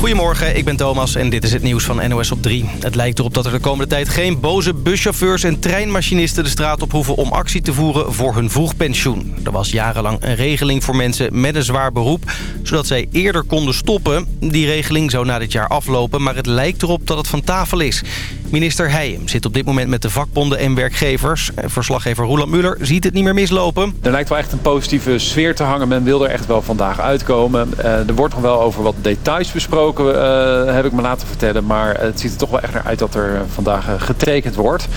Goedemorgen, ik ben Thomas en dit is het nieuws van NOS op 3. Het lijkt erop dat er de komende tijd geen boze buschauffeurs en treinmachinisten de straat op hoeven om actie te voeren voor hun vroegpensioen. Er was jarenlang een regeling voor mensen met een zwaar beroep, zodat zij eerder konden stoppen. Die regeling zou na dit jaar aflopen, maar het lijkt erop dat het van tafel is. Minister Heijem zit op dit moment met de vakbonden en werkgevers. Verslaggever Roland Muller ziet het niet meer mislopen. Er lijkt wel echt een positieve sfeer te hangen. Men wil er echt wel vandaag uitkomen. Uh, er wordt nog wel over wat details besproken, uh, heb ik me laten vertellen. Maar het ziet er toch wel echt naar uit dat er vandaag getekend wordt.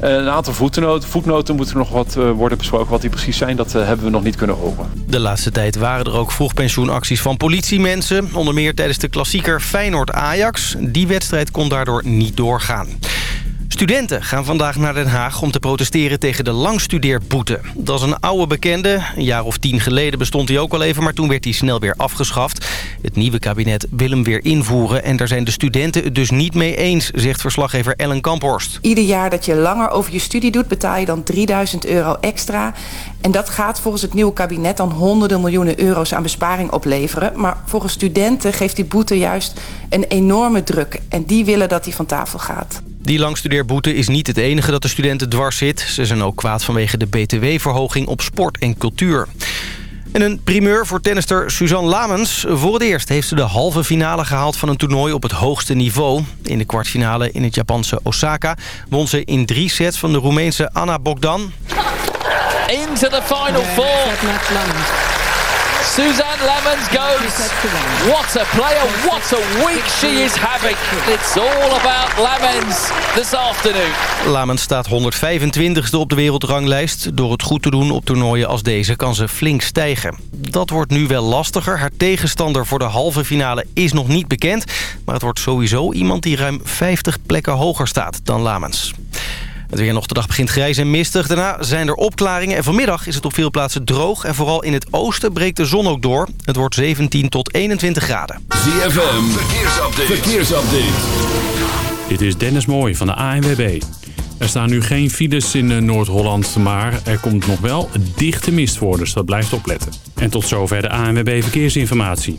Een aantal voetnoten, voetnoten moeten nog wat worden besproken. Wat die precies zijn, dat hebben we nog niet kunnen horen. De laatste tijd waren er ook vroegpensioenacties van politiemensen. Onder meer tijdens de klassieker Feyenoord-Ajax. Die wedstrijd kon daardoor niet doorgaan. Studenten gaan vandaag naar Den Haag om te protesteren tegen de langstudeerboete. Dat is een oude bekende. Een jaar of tien geleden bestond hij ook al even, maar toen werd hij snel weer afgeschaft. Het nieuwe kabinet wil hem weer invoeren en daar zijn de studenten het dus niet mee eens, zegt verslaggever Ellen Kamphorst. Ieder jaar dat je langer over je studie doet, betaal je dan 3000 euro extra. En dat gaat volgens het nieuwe kabinet dan honderden miljoenen euro's aan besparing opleveren. Maar volgens studenten geeft die boete juist een enorme druk. En die willen dat die van tafel gaat. Die langstudeerboete is niet het enige dat de studenten dwars zit. Ze zijn ook kwaad vanwege de btw-verhoging op sport en cultuur. En een primeur voor tennister Suzanne Lamens. Voor het eerst heeft ze de halve finale gehaald van een toernooi op het hoogste niveau. In de kwartfinale in het Japanse Osaka won ze in drie sets van de Roemeense Anna Bogdan. Into the final four. Suzanne Lemons goes. What a player, what a week she is having. It's all about Lemons this afternoon. Lamens staat 125ste op de wereldranglijst. Door het goed te doen op toernooien als deze kan ze flink stijgen. Dat wordt nu wel lastiger. Haar tegenstander voor de halve finale is nog niet bekend. Maar het wordt sowieso iemand die ruim 50 plekken hoger staat dan Lamens. Het weer nog de dag begint grijs en mistig. Daarna zijn er opklaringen en vanmiddag is het op veel plaatsen droog. En vooral in het oosten breekt de zon ook door. Het wordt 17 tot 21 graden. ZFM, verkeersupdate. verkeersupdate. Dit is Dennis Mooij van de ANWB. Er staan nu geen files in eh, Noord-Holland, maar er komt nog wel dichte mist voor, dus dat blijft opletten. En tot zover de ANWB Verkeersinformatie.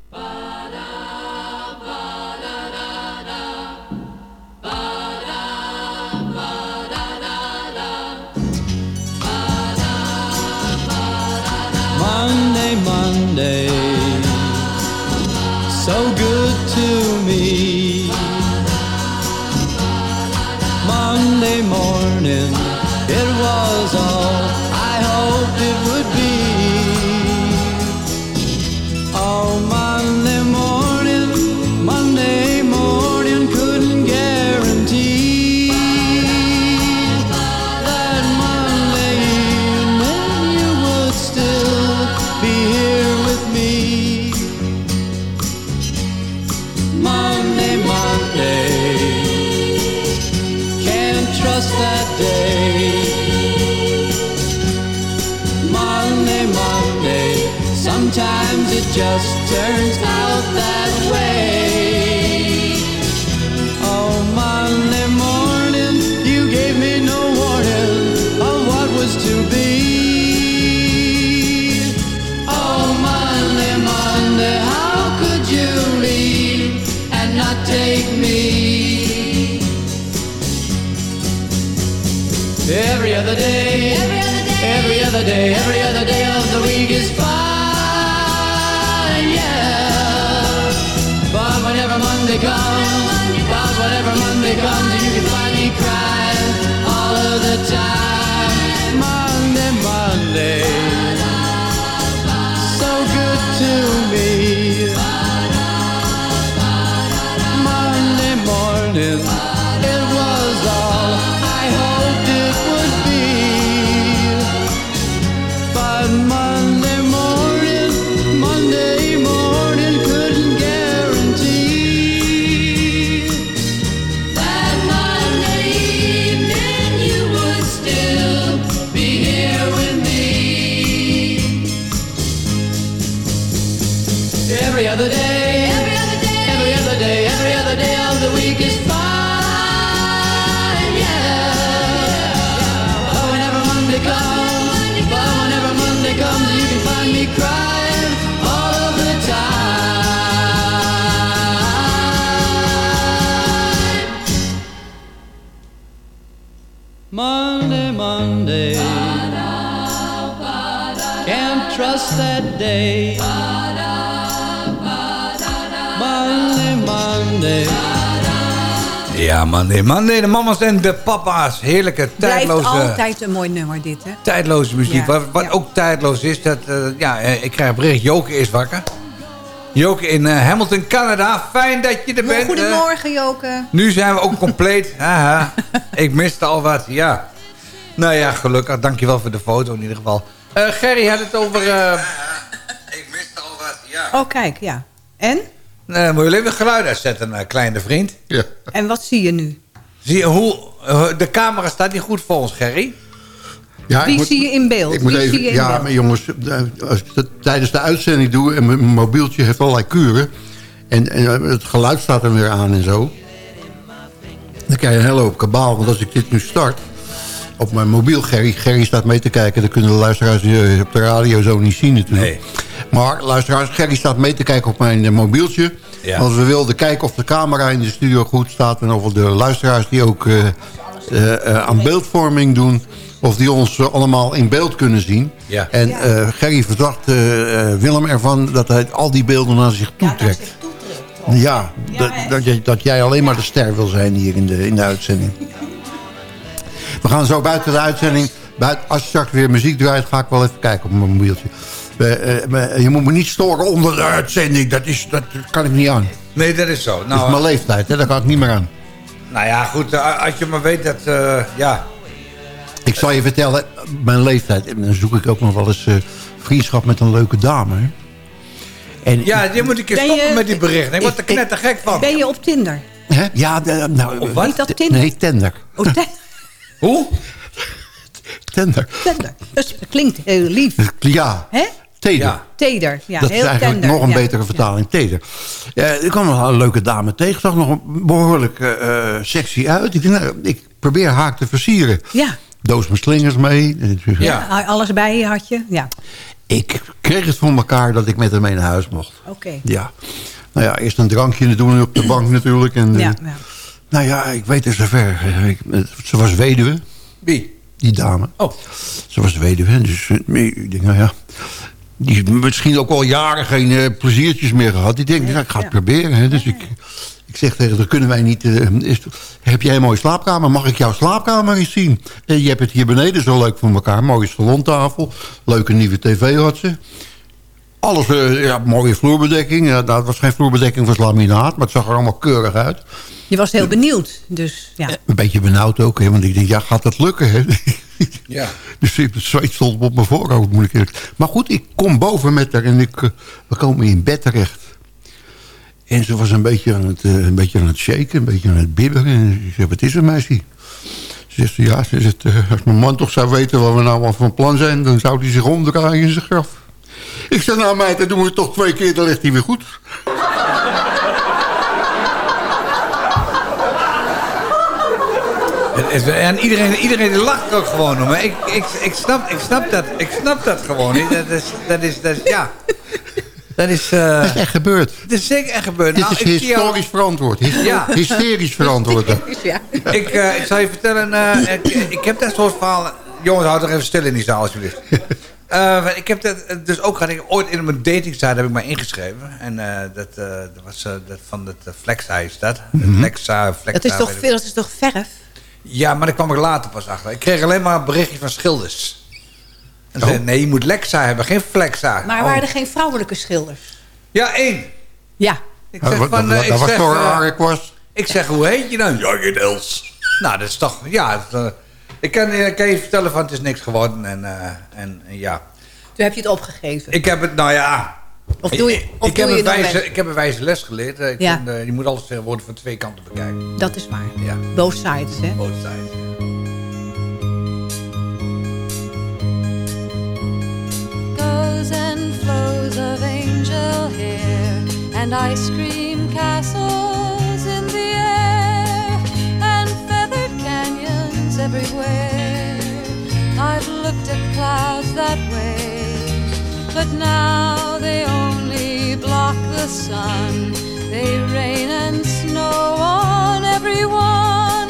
Monday, turns out Ja, Monday, Monday, de mama's en de papa's. Heerlijke, Blijft tijdloze, altijd een mooi nummer dit, hè? tijdloze muziek. Ja, wat wat ja. ook tijdloos is, dat, eh, ja, eh, ik krijg een bericht, Joke is wakker. Joke in eh, Hamilton, Canada. Fijn dat je er bent. Goedemorgen, Joke. Nu zijn we ook compleet. Haha. Ik miste al wat, ja. Nou ja, gelukkig. Dankjewel voor de foto in ieder geval. Eh, Gerry had het over... eh, ik miste al wat, ja. Oh, kijk, ja. En? Uh, moet je even geluid uitzetten, eh, kleine vriend. Ja. En wat zie je nu? Zie je hoe... eh, de camera staat niet goed voor ons, Gerry. Ja, Wie moet- zie je in beeld? Ik moet Wie even, zie je in ja, beeld? maar jongens, eh, als ik dat tijdens de uitzending doe... en mijn mobieltje heeft allerlei kuren... en, en het geluid staat er weer aan en zo... dan krijg je een hele hoop kabaal. Want als ik dit nu start op mijn mobiel... Gerry, Gerry staat mee te kijken... dan kunnen de luisteraars eh, op de radio zo niet zien natuurlijk. Nee. Maar luisteraars, Gerry staat mee te kijken op mijn eh, mobieltje. Ja. Als we wilden kijken of de camera in de studio goed staat... en of de luisteraars die ook eh, eh, eh, aan beeldvorming doen... of die ons allemaal in beeld kunnen zien. Ja. En eh, Gerry verdacht Willem ervan dat hij al die beelden naar zich toe trekt. Ja, dat, dat, jij- dat jij alleen maar de ster wil zijn hier in de, in de uitzending. We gaan zo buiten de uitzending... Buiten, als je straks weer muziek draait, ga ik wel even kijken op mijn mobieltje. Eh, eh, maar je moet me niet storen onder de uitzending. Dat, is, dat kan ik niet aan. Nee, dat is zo. dat Nou, is mijn leeftijd, hè? daar kan ik niet meer aan. nou ja, goed. eh, als je maar weet dat... eh, ja, Ik zal je vertellen, mijn leeftijd. En dan zoek ik ook nog wel eens eh, vriendschap met een leuke dame. Hè? En, ja, die moet ik eens Ben stoppen je- met die berichten. Ik word er ik- net te gek van. Ben je op Tinder? Hè? Ja, de- nou... wat? Niet dat Tinder? Nee, tender. Oh, ten- Hoe? Tender. tender. Dat klinkt heel lief. Ja, Hè? Teder. Ja. Teder. Ja, dat is heel eigenlijk tender. nog een ja. betere vertaling, teder. Ja, ik kwam nog een leuke dame tegen. zag nog een behoorlijk eh, eh, sexy uit. Ik, nou, ik probeer haar te versieren. Ja. Doos mijn slingers mee. Ja. Alles bij je had je? Ja. Ik kreeg het voor elkaar dat ik met haar mee naar huis mocht. Oké. Ja. Nou ja, eerst een drankje doen op de bank natuurlijk. En, Ja, eh, ja. Nou ja, ik weet het zover. Ik, ze was weduwe, Wie? die dame. Oh. Ze was weduwe, dus ik denk, nou ja... Die heeft misschien ook al jaren geen eh, pleziertjes meer gehad. Die denkt, nou, ik ga het proberen. Hè. Dus ik, ik zeg tegen haar, kunnen wij niet... eh, is, heb jij een mooie slaapkamer? Mag ik jouw slaapkamer eens zien? En je hebt het hier beneden zo leuk voor elkaar. Mooie salontafel. Leuke nieuwe tv had ze. Alles, eh, ja, mooie vloerbedekking. Ja, dat was geen vloerbedekking, was laminaat. Maar het zag er allemaal keurig uit. Je was heel benieuwd. Dus ja. Een beetje benauwd ook, hè, want ik denk, ja, gaat dat lukken? Hè? Ja. Dus het zweet stond op mijn voorhoofd, moet ik eerlijk Maar goed, ik kom boven met haar en ik, eh, we komen in bed terecht. En ze was een beetje, aan het, eh, een beetje aan het shaken, een beetje aan het bibberen. En ik zeg, wat is er, meisje? Ze zegt, ja, ze zegt, eh, als mijn man toch zou weten wat we nou al van plan zijn... dan zou hij zich omdraaien in zijn graf. Ik zeg, nou meid, dat doen we toch twee keer, dan ligt hij weer goed. Het is- En iedereen, iedereen lacht ook gewoon om. hè. Ik, ik, ik, snap, ik, snap dat, ik snap dat gewoon niet. Dat is, dat is, dat is ja. Dat is... eh, Dat is echt gebeurd. Het is zeker echt gebeurd. Dit Nou, is ik historisch verantwoord. Hyster- Ja. Hysterisch verantwoord. ja. ik, eh, ik zal je vertellen, eh, ik, ik heb dat soort verhalen... Jongens, houd er even stil in die zaal, alsjeblieft. Eh, ik heb dat dus ook gehad. Ik, ooit in mijn datingsite heb ik mij ingeschreven. En eh, dat, eh, dat was dat van het uh, Flexa is dat. Mhm. Flexa, Flexa. Dat is, toch, ik- dat is toch verf? Ja, maar daar kwam ik later pas achter. Ik kreeg alleen maar berichtjes van schilders. En ze zeiden, nee, je moet Lexa hebben, geen Flexa. Maar Oh. waren er geen vrouwelijke schilders? Ja, één. Ja. Ik zeg wat- van, dat- eh, ik dat was zeg, door eh, Arik was. Ik zeg, hoe heet je dan? Ja, je Els. Nou, dat is toch, ja. eh, ik kan, eh, kan je vertellen van het is niks geworden. En, eh, en, en ja. Toen heb je het opgegeven. Ik heb het, nou ja. Of doe je, ik, of ik, doe heb je wijze, ik heb een wijze les geleerd. Ik Ja. vind, eh, je moet alles tegenwoordig van twee kanten bekijken. Dat is waar. Ja. Both sides, hè? Both sides. goes and flows of angel hair and ice cream castles in the air and feathered canyons everywhere. I've looked at clouds that way, but now they only block the sun. They rain and snow on everyone.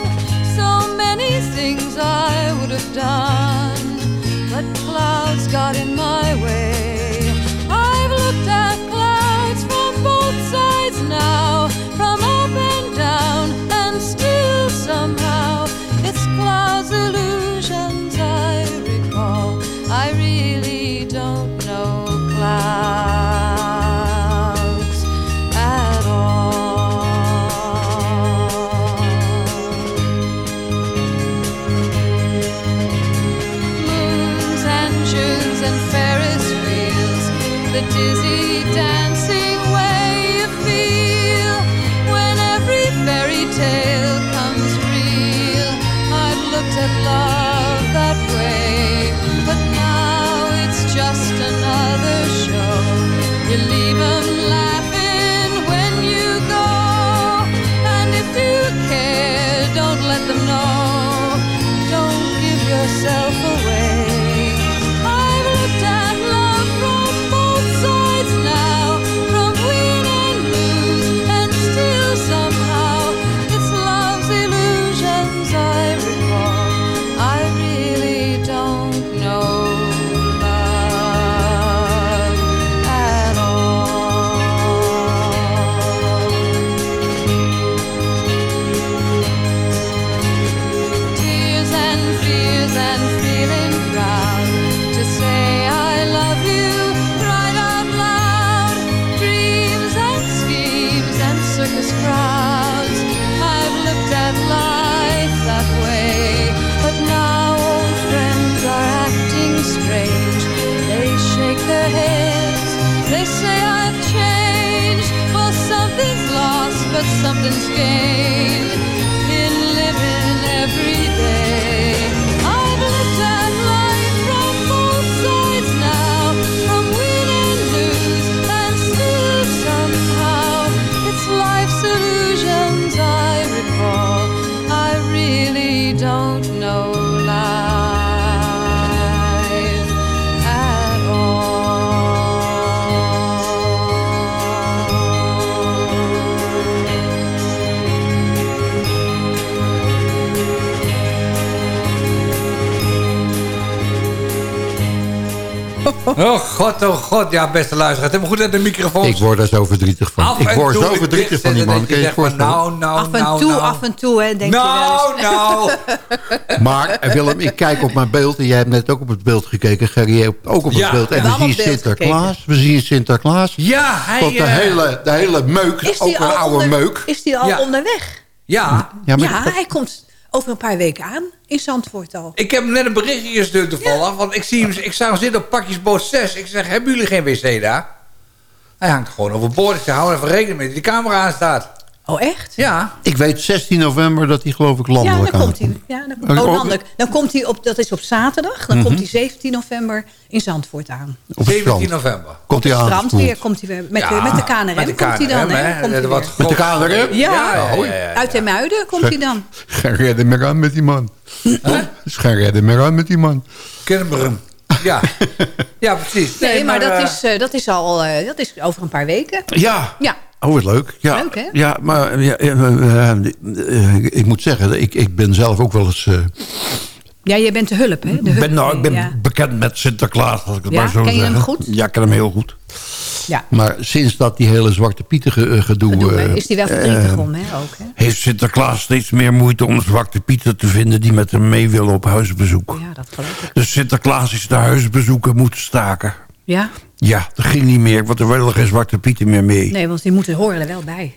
So many things I would have done but clouds got in my way. Something's changed. Oh god, oh god. Ja, beste luisteraars. Heb me goed uit de microfoon. Ik word daar zo verdrietig van. Af ik word zo verdrietig van die man. je je zegt van? Nou, nou, af en nou, toe, nou. af en toe, hè, denk je wel Nou, eens. nou. Maar eh, Willem, ik kijk op mijn beeld. En jij hebt net ook op het beeld gekeken. Gerry ook op Ja, het beeld. En we zien Sinterklaas. We zien Sinterklaas. Ja, hij... Want de eh, hele, de hele meuk, Is ook die een al oude onder- meuk. Is die al Ja. onderweg? Ja, Ja, maar Ja, hij komt over een paar weken aan in Zandvoort al. ik heb net een berichtje gestuurd toevallig. Want ik, zie hem, ik zag hem zitten op pakjesboot 6. Ik zeg, hebben jullie geen wc daar? Hij hangt gewoon overboord. Ik zeg, hou even rekening mee dat die camera aanstaat. Oh, echt? Ja. ik weet 16 november dat hij geloof ik Ja, landelijk dan komt hij. Ja, dan, Oh, oh, landelijk. dan komt hij op, dat is op zaterdag. Dan komt hij 17 november in Zandvoort aan. Op het 17 strand. november. Komt hij aan. Strand weer komt hij weer. Met, Ja, met de KNRM met de komt hij dan. Hè? Komt hij wat. Met de KNRM? Ja, ja, ja, ja. uit de Muiden komt hij dan. Geen redden meer aan met die man. Dus geen redden meer aan met die man. Hem. Ja. ja, precies. Nee, maar, dat, eh, is, eh, dat is al eh, dat is over een paar weken. Ja. Ja. Oh, wat leuk. Ja, Leuk, hè? Ja, maar ja, eh, eh, ik moet zeggen, ik, ik ben zelf ook wel eens... eh, Ja, jij bent de hulp, hè? De Ik hulp, ben, nou, ik ben ja. bekend met Sinterklaas, als ik het Ja? maar zo Ken je zeggen. hem goed? Ja, ik ken hem heel goed. Ja. Maar sinds dat die hele Zwarte Pieten ge- gedoe... Is die wel verdrietig om, hè? Ook, hè? heeft Sinterklaas steeds meer moeite om Zwarte Pieten te vinden... die met hem mee willen op huisbezoek. Ja, dat geloof ik. Dus Sinterklaas is de huisbezoeken moeten staken. Ja? Ja, dat ging niet meer, want er wilden geen Zwarte Pieten meer mee. Nee, want die moeten horen er wel bij.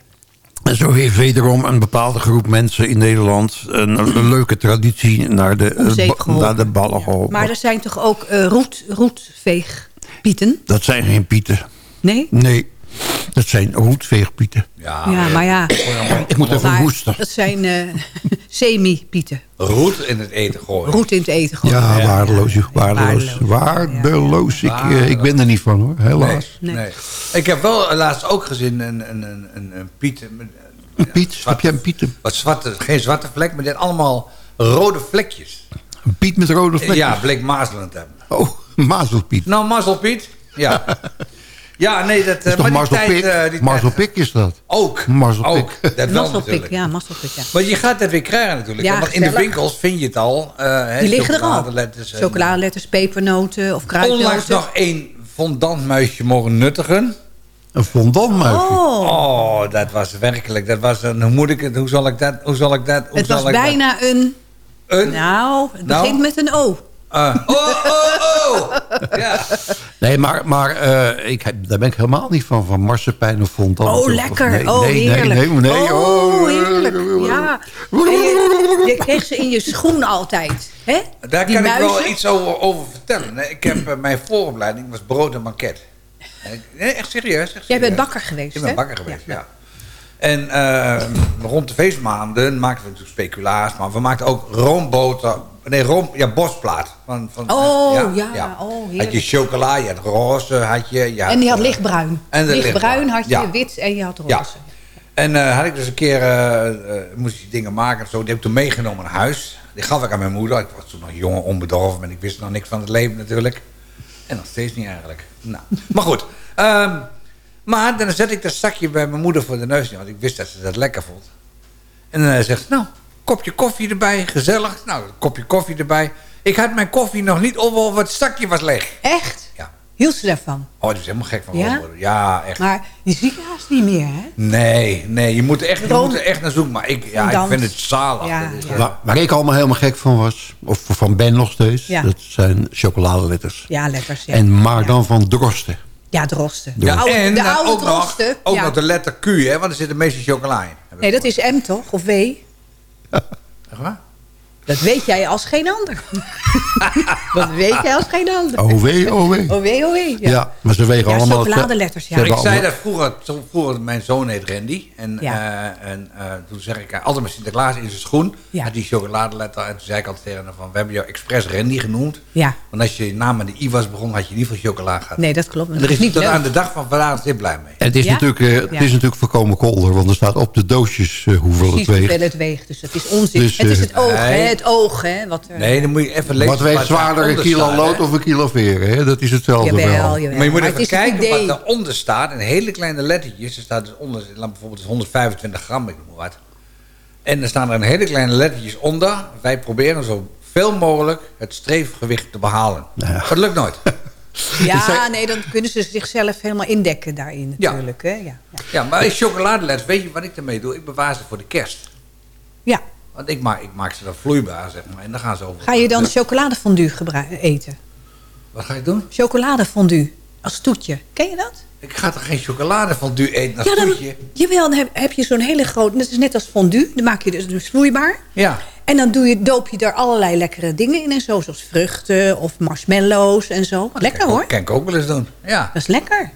En zo heeft wederom een bepaalde groep mensen in Nederland... een, een leuke traditie naar de, eh, naar de ballen geholpen. Maar er zijn toch ook eh roet, roetveegpieten? Dat zijn geen pieten. Nee? Nee, dat zijn roetveegpieten. Ja, Ja, maar ja. Ik moet even hoesten. Dat zijn eh semi-pieten. Roet in het eten gooien. Roet in het eten gooien. Ja, waardeloos. Waardeloos. Waardeloos. Ik, eh, ik ben er niet van hoor, helaas. Nee. nee. Ik heb wel laatst ook gezien een, een, een, een, een Piet. Een Een Piet, heb jij een Piet? Wat zwarte, geen zwarte vlek, maar dit allemaal rode vlekjes. Een Piet met rode vlekken? Ja, bleek mazelen te hebben. Oh, mazelpiet. Nou, mazzelpiet. Ja. ja, nee, dat... Dat is eh, toch maar die Marzelpik? tijd, die Marzelpik is dat. Ook. Marzelpik. Ook. Dat wel Masselpik, natuurlijk. ja, masselpik, ja. Maar je gaat het weer krijgen natuurlijk. Ja, want in de winkels vind je het al. eh, hè, Die liggen er al. chocoladeletters en- Chocoladeletters, pepernoten of Onlangs kruidnoten. nog één fondantmuisje mogen nuttigen. Een fondantmuisje? Oh. Oh, dat was werkelijk. Dat was een, hoe moet ik het, hoe zal ik dat, hoe zal ik dat, hoe Het zal was ik dat- bijna een... Een? Nou, het Nou? begint met een O. Eh, oh, oh, oh! Ja. Nee, maar, maar eh, ik, daar ben ik helemaal niet van. Van marsepein of fondant. Oh, of- lekker. nee, oh, nee, heerlijk. Nee, nee, nee. Oh, heerlijk. Ja. Je, je kreeg ze in je schoen altijd. Hè? Daar Die kan ik wel iets over, over vertellen. Ik heb, eh, mijn vooropleiding was brood en banket. Nee, echt serieus. Echt Jij bent bakker geweest, Ik ben bakker geweest, ja. En eh, rond de feestmaanden maakten we natuurlijk speculaas, maar we maakten ook roomboter, nee, room, ja, bosplaat. Van, van, Oh, ja, oh, had je chocola, je had roze, had je... Ja, En die had lichtbruin. En lichtbruin had je, ja. wit en je had roze. Ja. En eh, had ik dus een keer, eh, eh, moest ik die dingen maken en zo. Die heb ik toen meegenomen naar huis. Die gaf ik aan mijn moeder. Ik was toen nog jong, onbedorven en ik wist nog niks van het leven natuurlijk. En nog steeds niet eigenlijk. Nou, maar goed. Ehm, maar dan zet ik dat zakje bij mijn moeder voor de neus. Want ik wist dat ze dat lekker vond. En dan zegt ze, nou, kopje koffie erbij, gezellig. Nou, een kopje koffie erbij. Ik had mijn koffie nog niet op of het zakje was leeg. Echt? Ja. Hield ze daarvan? Oh, die is helemaal gek van Ja? Ja, echt. Maar je ziet haast niet meer, hè? Nee, nee, je moet er echt, je moet er echt naar zoeken. Maar ik, ja, ik vind het zalig. Ja, eh, Waar, waar ik allemaal helemaal gek van was, of van ben nog steeds, Ja. dat zijn chocoladeletters. Ja, letters. Ja, En maar dan van drosten. ja drosten. De oude, en de dan oude ook, nog, drosten. ook ja. nog de letter Q, hè, want er zit de meeste chocola in. Nee, dat is M toch? Of W? Echt waar? Dat weet jij als geen ander. dat weet jij als geen ander. OW, OW. OW, OW. Ja. Ja. maar ze wegen Ja, allemaal... chocoladeletters, ja. Ik zei dat vroeger, zo vroeger, mijn zoon heet Randy. En, Ja. eh, en eh, toen zeg ik eh, altijd met Sinterklaas in zijn schoen. Ja. Had die chocoladeletter. En toen zei ik altijd tegen hem van, we hebben jou expres Randy genoemd. Ja. Want als je je naam met de I was begonnen, had je niet veel chocola gehad. Nee, dat klopt. En er is niet tot leuk. aan de dag van vandaag zeer blij mee. En het is, Ja? natuurlijk, eh, het is natuurlijk voorkomen kolder, want er staat op de doosjes hoeveel Precies het weegt. hoeveel het weegt. Dus dat is onzin. Dus, het is het oog, hè? Het oog, hè? Wat er, Nee, dan moet je even lezen. Wat weegt zwaarder, een kilo staat, lood of een kilo veren? Hè? Dat is hetzelfde Jawel, jawel. Maar je moet Maar even kijken idee. wat eronder staat. In hele kleine lettertjes. Er staat dus onder, laat bijvoorbeeld is 125 gram, ik noem maar wat. En er staan er een hele kleine lettertjes onder. Wij proberen zoveel mogelijk het streefgewicht te behalen. Maar dat lukt nooit. Ja, nee, dan kunnen ze zichzelf helemaal indekken daarin Ja. natuurlijk. Hè? Ja. Ja. Ja, maar chocoladeletters, weet je wat ik ermee doe? Ik bewaar ze voor de kerst. ja. Want ik maak, ik maak ze dan vloeibaar, zeg maar. En dan gaan ze over. Ga je dan chocoladefondue eten? Wat ga ik doen? Chocoladefondue als toetje. Ken je dat? Ik ga toch geen chocolade van du eten als Ja, dan, toetje? jawel, dan heb, heb je zo'n hele grote... Dat is net als fondue. Dan maak je dus, dus vloeibaar. Ja. En dan doe je, doop je daar allerlei lekkere dingen in en zo. Zoals vruchten of marshmallows en zo. Lekker hoor. Kan ik ook wel eens doen. Ja. Dat is lekker.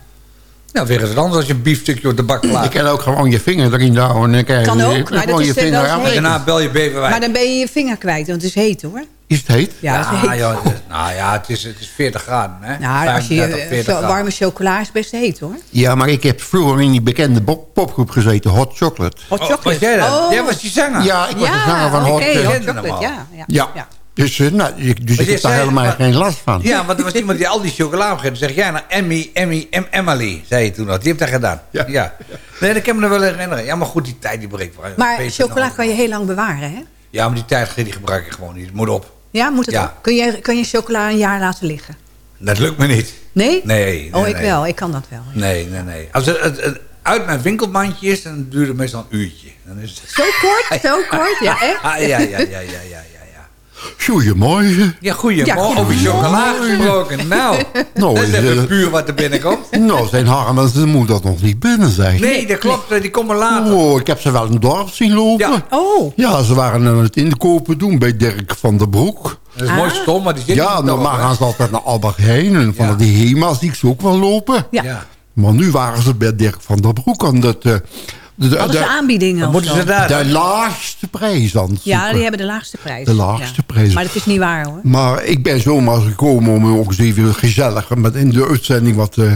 Nou, weer eens wat anders als je een biefstukje op de bak Je plaat. kan ook gewoon je vinger erin houden. En dan krijg je Kan ook, je- maar dat gewoon is je de- vinger aan. heet. Daarna bel je Beverwijk. Maar dan ben je je vinger kwijt, want het is heet hoor. Is het heet? Ja, is heet. joh, het is- nou ja, het is, het is 40 graden. Hè? Nou, als je 35, eh, 40 zo- graden. warme chocola is best heet hoor. Ja, maar ik heb vroeger in die bekende pop- popgroep gezeten. Hot Chocolate. Hot Oh, chocolate. was jij dat? Oh. Jij was die zanger? Ja, ik was ja, de zanger van Hot eh, chocolate, ja. ja, Ja. ja. Dus, eh, nou, ik- dus ik je heb daar helemaal maar- geen last van. Ja, want er was iemand die al die chocola opgegeten. Zeg jij nou Emmy, Emmy, em, Emily, zei je toen nog. Die heeft dat gedaan. Ja. Ja. Nee, dat kan ik me nog wel herinneren. Ja, maar goed, die tijd die breekt. wel. Maar je chocola nou. kan je heel lang bewaren hè? Ja, maar die tijd die gebruik ik gewoon niet. Het moet op. Ja, moet het Ja. ook? Kun je, kun je chocola een jaar laten liggen? Dat lukt me niet. Nee? Nee. oh, ik nee. wel. Ik kan dat wel. Nee, nee, nee. Als het, het- het uit mijn winkelmandje is, dan duurt het meestal een uurtje. Dan is het... Zo kort? Zo kort? Ja, echt? Ah, ja, ja, ja, ja, ja, ja. Goedemorgen. Ja, goeiemorgen. Ja, Over chocola gesproken. Nou, Nou, dat is is, even eh, puur wat er binnenkomt. Nou, zijn Harm en zijn moeder nog niet binnen, zeg. Nee, dat klopt. Die komen later. Oh, ik heb ze wel in het dorp zien lopen. Ja. Oh. Ja, ze waren aan het inkopen doen bij Dirk van der Broek. Dat is mooi stom, maar die zit niet Ja, normaal gaan ze altijd naar Albert Heijn. En van die HEMA zie ik ze ook wel lopen. Ja. Ja. Maar nu waren ze bij Dirk van der Broek aan het... eh, de, Hadden ze aanbiedingen of moeten zo? ze daar? De laagste prijs het Ja, die hebben de laagste prijs. De laagste Ja. prijs. Maar dat is niet waar hoor. Maar ik ben zomaar gekomen om ook eens even gezellig met in de uitzending wat, eh,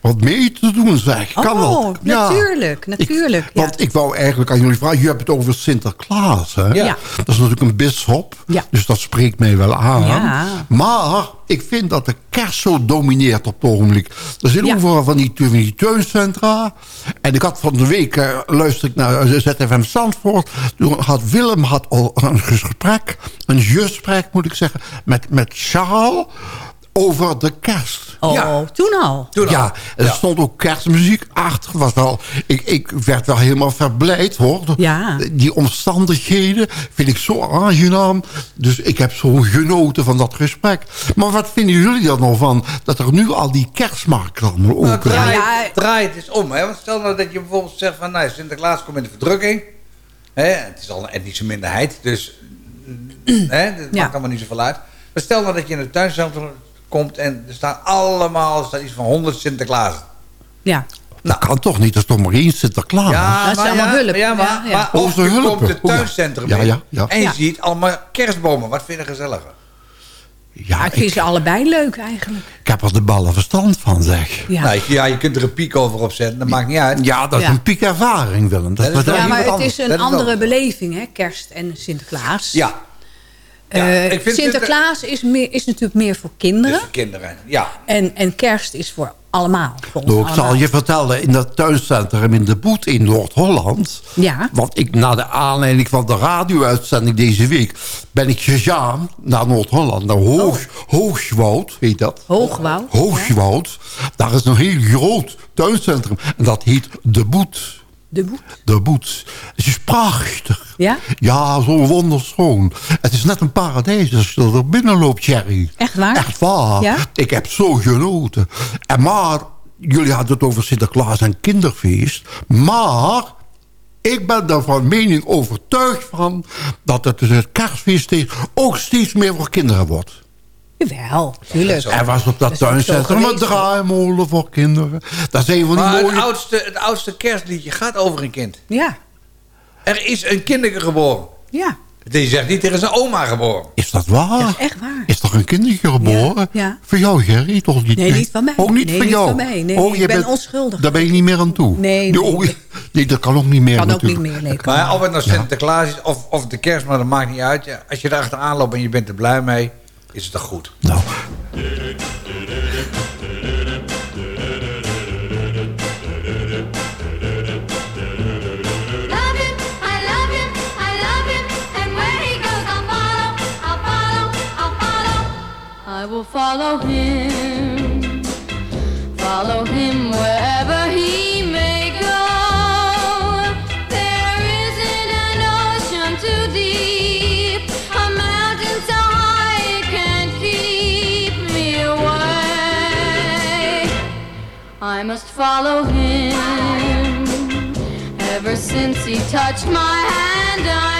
wat mee te doen, zeg. Kan oh, dat? Ja. natuurlijk. Natuurlijk. ja. Want ik wou eigenlijk aan jullie vragen, je hebt het over Sinterklaas, hè? Ja. Dat is natuurlijk een bisschop, Ja. dus dat spreekt mij wel aan. Ja. Maar ik vind dat de kerst zo domineert op het ogenblik. Er zijn Ja. overal van die, van die tuincentra. En ik had van de week, eh, luister ik naar eh, ZFM Zandvoort. Toen had Willem had al een gesprek, een gesprek moet ik zeggen, met, met Charles over de kerst. Oh, Ja. toen al. Ja, er stond ook kerstmuziek achter. Was wel, ik, ik werd wel helemaal verblijd hoor. Ja. Die omstandigheden vind ik zo aangenaam. Dus ik heb zo genoten van dat gesprek. Maar wat vinden jullie er nou van? Dat er nu al die kerstmarkten allemaal Nou, open draai? Ja, draai het eens om. Hè? Want stel nou dat je bijvoorbeeld zegt van... Nou, Sinterklaas komt in de verdrukking. Hè? Het is al een etnische minderheid. Dus hè? dat Ja. maakt allemaal niet zoveel uit. Maar stel nou dat je in het tuincentrum komt... en er staan allemaal... er staan iets van 100 Sinterklaas. Ja. Dat kan toch niet? Dat is toch maar één Sinterklaas? Ja, Dat is maar allemaal ja, hulp. Ja, maar, Ja, ja. maar of je komt het Oh, ja. tuincentrum Ja, in... ja, ja. en je Ja. ziet allemaal kerstbomen. Wat vind je gezelliger? Ja, Maar ik vind ik, ze allebei leuk eigenlijk. ik heb er de ballen verstand van, zeg. Ja. Nou, ja, je kunt er een piek over opzetten. Dat maakt niet uit. Ja, dat is Ja. een piekervaring, Willem. Dat, Dat is Ja, maar het anders. is een Dat is wel- andere beleving, hè? Kerst en Sinterklaas. Ja, Ja, Eh, ik vind Sinterklaas is, meer, is natuurlijk meer voor kinderen. voor kinderen. Ja. En, en kerst is voor allemaal. Voor Nou, ik zal je vertellen, in dat tuincentrum in de Boet in Noord-Holland... Ja. Want ik, na de aanleiding van de radio-uitzending deze week... ben ik gegaan naar Noord-Holland, naar Hoog, Hoogwoud, heet dat? Hoogwoud. Hoogwoud. Daar is een heel groot tuincentrum. En dat heet De Boet. De boet. De Boet. Het is prachtig. Ja? Ja, zo wonderschoon. Het is net een paradijs als je er binnen loopt, Jerry. Echt waar? Echt waar. Ja? Ik heb zo genoten. En maar, jullie hadden het over Sinterklaas en kinderfeest. Maar, ik ben er van mening overtuigd van... dat het, dus het kerstfeest ook steeds meer voor kinderen wordt. Jawel, tuurlijk. Er was op dat Dat is tuincentrum een draaimolen voor kinderen. Daar zijn van die Maar het mooie... oudste, het oudste kerstliedje gaat over een kind. Ja, Er is een kinderke geboren. ja. Die zegt niet, er is een oma geboren. Is dat waar? Dat is echt waar. Is toch een kindertje geboren? Ja, ja. Voor jou, Gerry? Toch niet? Nee, niet van mij. Ook niet Nee, van niet jou? van mij. Nee, oh, ik je ben bent, onschuldig. Daar ben je niet meer aan toe? Nee, Nee, oh, nee. dat kan ook niet meer Kan ook niet meer. Maar of het nou Sinterklaas is of, of de kerstman, dat maakt niet uit. Ja, Als je er achteraan loopt en je bent er blij mee, is het toch goed. Nou, Love him, I love him, I love him, and where he goes I'll follow, I'll follow, I'll follow. I will follow him, follow him wherever he must follow him. Ever since he touched my hand, I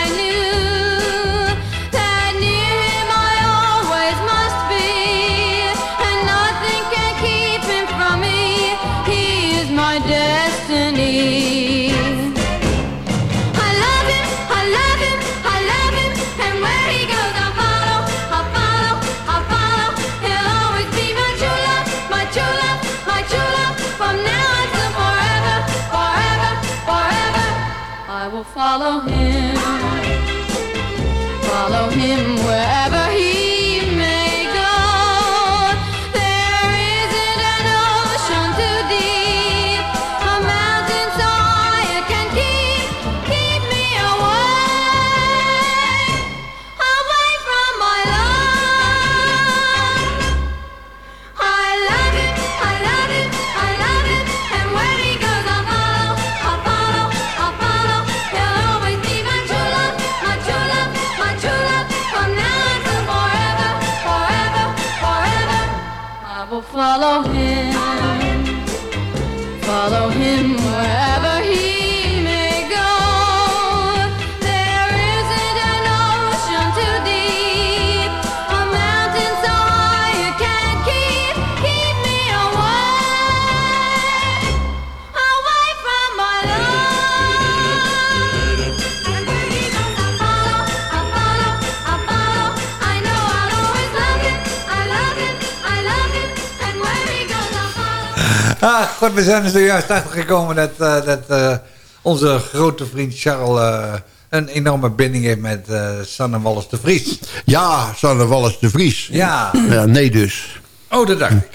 Ah, goed, we zijn er zojuist achtergekomen dat, eh, dat eh, onze grote vriend Charles eh, een enorme binding heeft met eh Sanne Wallis de Vries. Ja, Sanne Wallis de Vries. Ja. ja nee dus. Oh, dat dacht ik.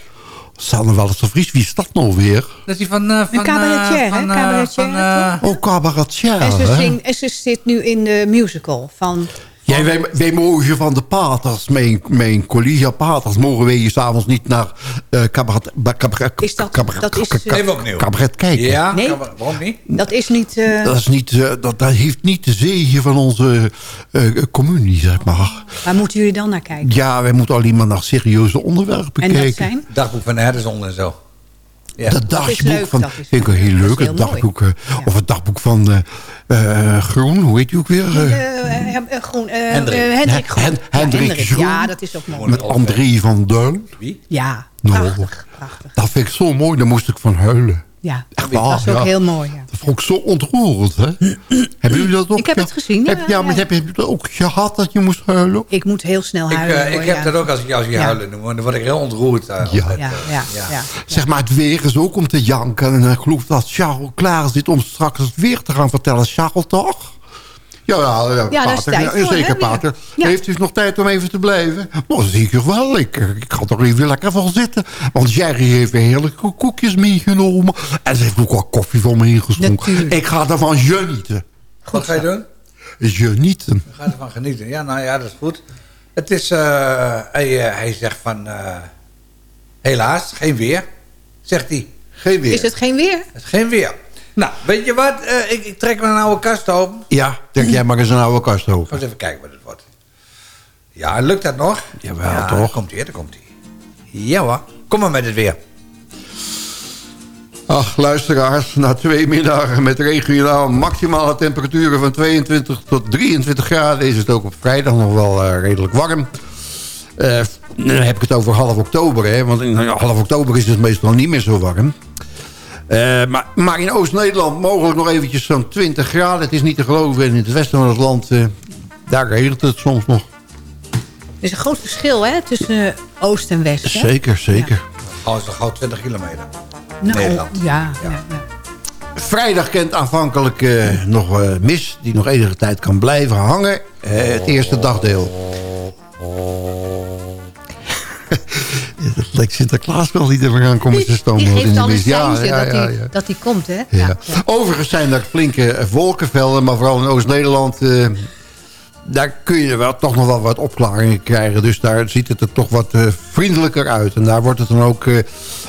Sanne Wallis de Vries, wie is dat nou weer? Dat is van... eh, van Een cabaretier, eh, hè? van, Cabaretier, van, Oh, cabaretier, En ze, hè? zingt, en ze zit nu in de musical van... Jij, wij, wij mogen van de paters, mijn, mijn collega paters, mogen wij s'avonds niet naar eh cabaret, ba- cabaret, Is dat- cabaret, dat is, cabaret- eh, cabaret kijken. Ja, Nee. waarom niet? Dat is niet... eh, Dat, is niet, eh, dat, dat heeft niet de zegen van onze eh communie, zeg maar. waar moeten jullie dan naar kijken? Ja, wij moeten alleen maar naar serieuze onderwerpen En dat kijken. zijn? Dagboek van Herderson en zo. Ja. Dat is dagboek leuk, van, dat vind ik wel heel leuk. heel Het dagboek, eh, Of het dagboek van eh, eh, Groen, hoe heet die ook weer? Eh, groen, eh, Hendrik. Hendrik Groen. Hen- Hendrik Groen. Ja, dat is ook mooi. met André van Duin. Ja, Nou, prachtig. prachtig. Dat vind ik zo mooi, daar moest ik van huilen. Ja, Echt dat waar, is ook ja. heel mooi. Ja. Dat vond ik zo ontroerend, hè? Hebben jullie dat ook? Ik heb het gezien, ja, Heb, ja, maar ja. heb je het ook gehad dat je moest huilen? Ik moet heel snel Ik, huilen. eh, hoor, ik heb dat ook als ik jou zie huilen noem. Dan word ik heel ontroerd. Ja. altijd, Ja, ja, ja. Zeg maar, het weer is ook om te janken. En ik geloof dat Charles klaar zit om straks het weer te gaan vertellen. Charles, toch? Ja, ja, ja, Ja, daar is pater. tijd voor, zeker, pater. ja. Heeft u nog tijd om even te blijven? Nou, zeker wel. Ik, ik ga er even lekker van zitten. Want Jerry heeft weer heerlijke koekjes meegenomen. En ze heeft ook wel koffie voor me ingeschonken. Ik ga ervan genieten. Wat ga je doen? Genieten. We gaan ervan genieten. Ja, nou ja, dat is goed. Het is, eh, hij, eh, hij zegt van, eh, helaas, geen weer. Zegt hij, geen weer. Is het geen weer? Het is geen weer. Nou, weet je wat? Eh, ik, ik trek mijn oude kast open. Ja, denk jij maar eens een oude kast Ga open. eens even kijken wat het wordt. Ja, lukt dat nog? Jawel, ja, toch? Daar komt hij, daar komt hij. Ja hoor, kom maar met het weer. Ach, luisteraars, na twee middagen met regionaal maximale temperaturen van 22 tot 23 graden... is het ook op vrijdag nog wel eh, redelijk warm. Eh, dan heb ik het over half oktober, hè, want in half oktober is het meestal niet meer zo warm. Eh, maar, maar in Oost-Nederland mogelijk nog eventjes zo'n 20 graden. Het is niet te geloven. En in het westen van het land, eh, daar regent het soms nog. Er is een groot verschil hè, tussen eh, oost en west. Hè? Zeker, zeker. Oh, is nog gauw 20 kilometer. Nou, Nederland. Ja, ja. ja. Vrijdag kent aanvankelijk eh, nog eh, mis... die nog enige tijd kan blijven hangen. Het eerste dagdeel. Lijkt Sinterklaas wel die er weer aan komen te Die, stomen. die in geeft. Ja, ja, dat ja, hij dat die komt, hè? Ja. Overigens zijn er flinke wolkenvelden, maar vooral in Oost-Nederland... eh, daar kun je wel, toch nog wel wat opklaringen krijgen. Dus daar ziet het er toch wat eh, vriendelijker uit. En daar wordt het dan ook eh,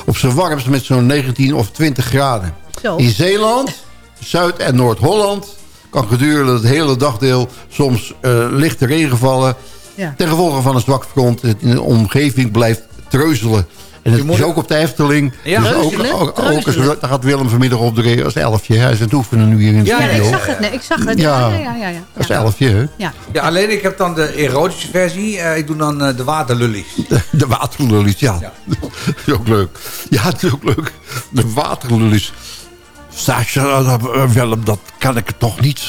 op zijn warmst met zo'n 19 of 20 graden. Zo. In Zeeland, Zuid- en Noord-Holland... kan gedurende het hele dagdeel soms lichte regen vallen... Ja. ten gevolge van een zwak front. In de omgeving blijft treuzelen. En het moet is ook op de Efteling. Ja. Dus ook, Treuzelen? ook, ook, Treuzelen. daar gaat Willem vanmiddag op de als elfje. Hij is aan het oefenen nu hier in de Ja, Ja, studio. ik zag het. Nee, ik zag het. Ja. Ja, ja, ja. ja, ja. Dat is elfje, hè? Ja. Ja, alleen ik heb dan de erotische versie. Eh, ik doe dan eh, de waterlullies. De, de waterlullies, ja. Ja. dat is ook leuk. Ja, het is ook leuk. De waterlullies. Sascha, dat, Willem, dat kan ik toch niet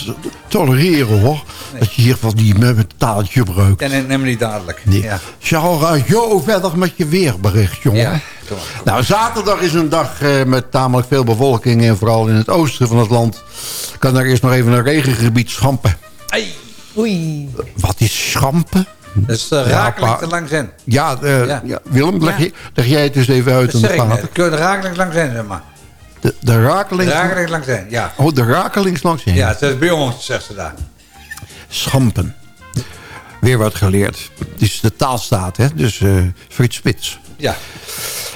tolereren, hoor. Dat je hier van die met taaltje gebruikt. En neem me niet dadelijk. Nee. Ja. Charles, jo, verder met je weerbericht, jongen. Ja, maar. Nou, zaterdag is een dag eh, met tamelijk veel bewolking... en vooral in het oosten van het land... kan er eerst nog even een regengebied schampen. Hey, Oei. Wat is schampen? dat is uh, Ja, te lang zijn. Ja, eh, Ja. ja. Willem, leg, Ja. je- leg jij het dus even uit Dat aan de zeg ik net. kun je rakelings lang zijn, zeg maar. De, de rakeling... Rakelings lang zijn, ja. Oh, de rakelings langs heen. Ja, dat is bij ons, zegt ze daar. Schampen. Weer wat geleerd. Het is de taalstaat, hè? Dus eh, Frits Spits. Ja.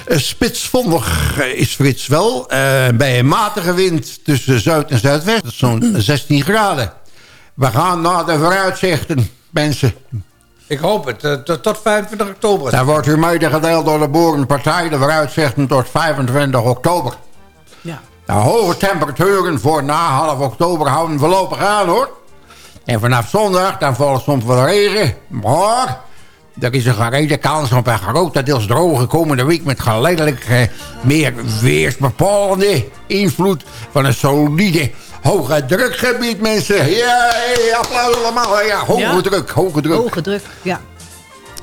Uh, spitsvondig is Frits wel. eh, bij een matige wind tussen zuid en zuidwest. Zo'n 16 graden. We gaan naar de vooruitzichten, mensen. Ik hoop het. tot- tot 25 oktober. Daar wordt u medegedeeld door de Boerenpartij. De vooruitzichten tot 25 oktober. De hoge temperaturen voor na half oktober houden voorlopig aan hoor. En vanaf zondag dan volgt soms wel regen. Maar er is een gerede kans op een grotendeels droge komende week... met geleidelijk eh, meer weersbepalende invloed van een solide hoge drukgebied, mensen. Ja, applaus allemaal. Ja, hoge Ja. druk, hoge druk. Hoge druk, ja.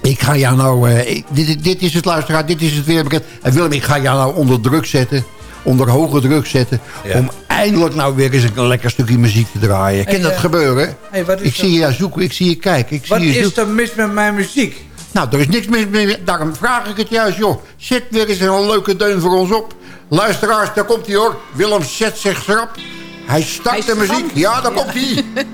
Ik ga jou nou... eh, dit, dit is het luisteraar, dit is het weerbekend. En Willem, ik ga jou nou onder druk zetten. Onder hoge druk zetten. Ja. Om eindelijk nou weer eens een lekker stukje muziek te draaien. Kan Hey, dat eh, gebeuren? hey, wat is ik zie je zoeken, ik zie je kijken. Ik Wat zie je is er mis met mijn muziek? Nou, er is niks mis mee. Daarom vraag ik het juist, joh. Zet weer eens een leuke deun voor ons op. Luisteraars, daar komt hij hoor. Willem zet zich schrap. Hij start de muziek. Ja, daar komt hij.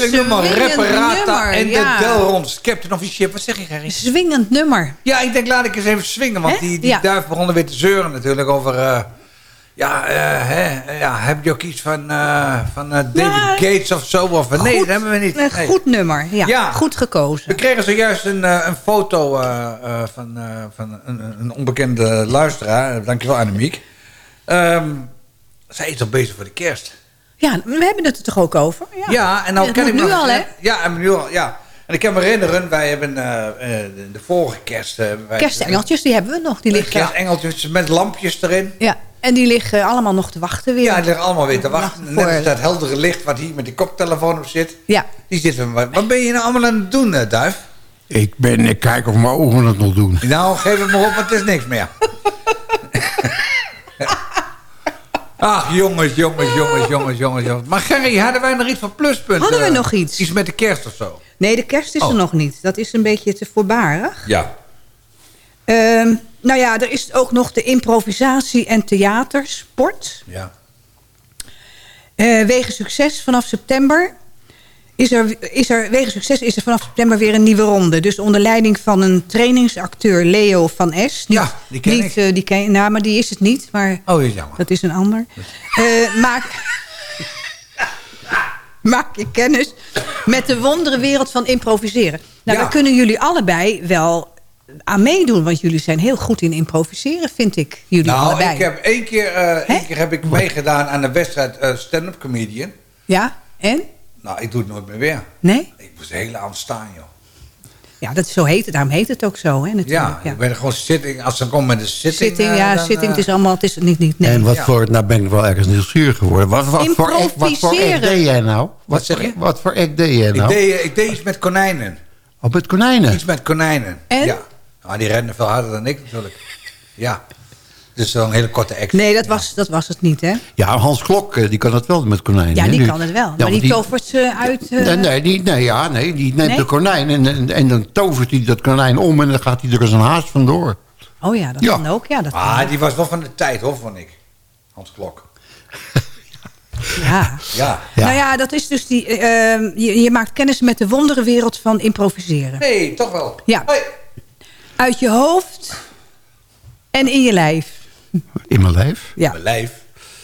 heerlijk nummer. Reparata en ja. de Delrons. Captain of Ship. Wat zeg je, Gerry? Swingend nummer. Ja, ik denk laat ik eens even swingen. Want die, die Ja. duif begon weer te zeuren natuurlijk over... eh, ja, eh, hè, ja, heb je ook iets van, eh, van David Ja, Gates of zo? Of, nee, Goed, dat hebben we niet. Een Nee. goed nummer, ja. Ja. Goed gekozen. We kregen zojuist een, een foto van, van een, een onbekende luisteraar. Dankjewel, Annemiek. Ehm zij is al bezig voor de kerst. Ja, we hebben het er toch ook over? Ja, Ja, en nou ken ik nu nog al, hè? Ja, en nu al, ja. En ik kan me herinneren, wij hebben eh, eh, de, vorige kerst... eh, wij- Kerstengeltjes, die hebben we nog. Die liggen, Kerstengeltjes met lampjes erin. ja, en die liggen allemaal nog te wachten weer. Ja, die liggen allemaal weer te wachten. Wacht Net voor- als dat heldere licht wat hier met die koptelefoon op zit. Ja. Die zitten we. Wat ben je nou allemaal aan het doen, eh, Duif? Ik ben, ik kijk of mijn ogen het nog doen. Nou, geef het maar op, want het is niks meer. Ach, jongens, jongens, jongens, jongens, jongens, jongens. Maar Gerry, hadden wij nog iets van pluspunten? Hadden we nog iets? Iets met de kerst of zo? Nee, de kerst is Oh. er nog niet. Dat is een beetje te voorbarig. Ja. Ehm, nou ja, er is ook nog de improvisatie en theatersport. Ja. Eh wegen succes vanaf september. Is er, is er, wegen succes is er vanaf september weer een nieuwe ronde. Dus onder leiding van een trainingsacteur Leo van S. Niet, Ja, die ken niet, ik. eh, die ken, nou, maar die is het niet. Maar Oh, is jammer. dat is een ander. Eh, maak, maak je kennis met de wondere wereld van improviseren. Nou, Ja. daar kunnen jullie allebei wel aan meedoen. Want jullie zijn heel goed in improviseren, vind ik. Jullie Nou, allebei. ik heb één keer, eh, één keer heb ik meegedaan aan de wedstrijd stand-up comedian. Ja, en? Nou, ik doe het nooit meer weer. Nee? Ik moest de hele avond staan, joh. Ja, dat, zo heet het. Daarom heet het ook zo, hè, natuurlijk. Ja, Ja, ik ben gewoon zitting. Als ze komen met een zitting... Zitting, eh, ja, dan, zitting, eh, het is allemaal... Het is niet, niet, nee. En wat Ja. voor, nou ben ik wel ergens nieuwsgierig geworden. Wat, wat, voor, act- wat voor act deed jij nou? Wat, zeg voor, je? wat voor act deed jij Ik nou? deed, ik deed iets met konijnen. Op het konijnen? Iets met konijnen. En? Ja. Nou, die rennen veel harder dan ik natuurlijk. Ja. Dus zo'n hele korte act. Nee, dat was, dat was het niet, hè? Ja, Hans Klok, eh, die kan het wel met konijnen. Ja, hè? die kan het wel. maar die tovert ze uit... eh, Nee, nee, die, nee, ja, nee, die neemt Nee? de konijn en, en, en dan tovert hij dat konijn om... en dan gaat hij er als een haas vandoor. Oh ja, dat Ja. kan ook. Ja, dat kan Ah, ook. die was wel van de tijd, hoor, vond ik. Hans Klok. Ja. Ja. Nou ja, dat is dus die... eh, ehm, je, je maakt kennis met de wonderenwereld van improviseren. Nee, toch wel. Ja. Hoi. Uit je hoofd en in je lijf. In mijn lijf. Ja. Mijn lijf.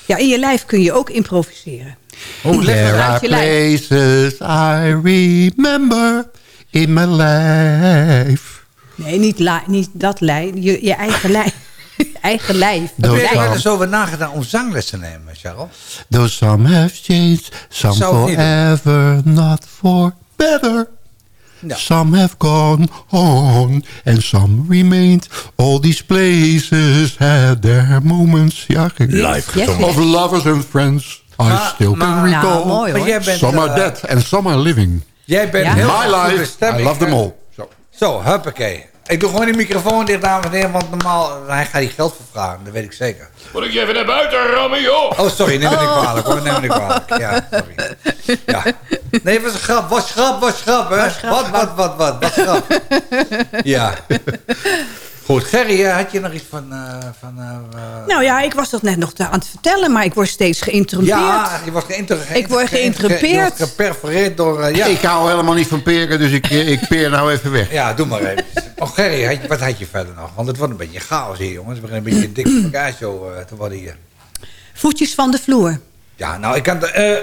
ja, in je lijf kun je ook improviseren. Oh, There are je places I remember in my life. Nee, niet, niet dat lijf. Je, je eigen lijf. Je eigen lijf. Heb jij er eens over nagedaan om zangles te nemen, Charles? those some have changed, some forever, not for better. Ja. Some have gone on and some remained. All these places had their moments. Ja. Live yes, Of lovers and friends. I Maar- still can maar- recall. Nou, mooi, hoor. Maar jij bent, some are eh, dead and some are living. Jij bent Ja. heel My life. I love them all. Zo. Zo, huppakee. Ik doe gewoon die microfoon dicht, dames en heren, want normaal, hij gaat die geld voor vragen, dat weet ik zeker. Moet ik je even naar buiten rammen, joh? Oh, sorry, neem me niet kwalijk hoor, neem me niet kwalijk. Ja, sorry. Ja. Nee, was een grap, was grap, was grap, hè? Wat, wat, wat, wat, wat grap. Ja. Goed, Gerry, eh, had je nog iets van... eh, van eh, Nou ja, ik was dat net nog te- aan het vertellen, maar ik word steeds geïnterrumpeerd. ja, je wordt geïnter Ik word geïnterrumpeerd. Geperforeerd door... eh, ja. Ik hou helemaal niet van peren, dus ik, ik peer nou even weg. ja, doe maar even. Oh, Gerry, had je- wat had je verder nog? Want het wordt een beetje chaos hier, jongens. We beginnen een beetje dik voor elkaar zo eh, te worden hier. Voetjes van de vloer. Ja, nou, ik kan... de- eh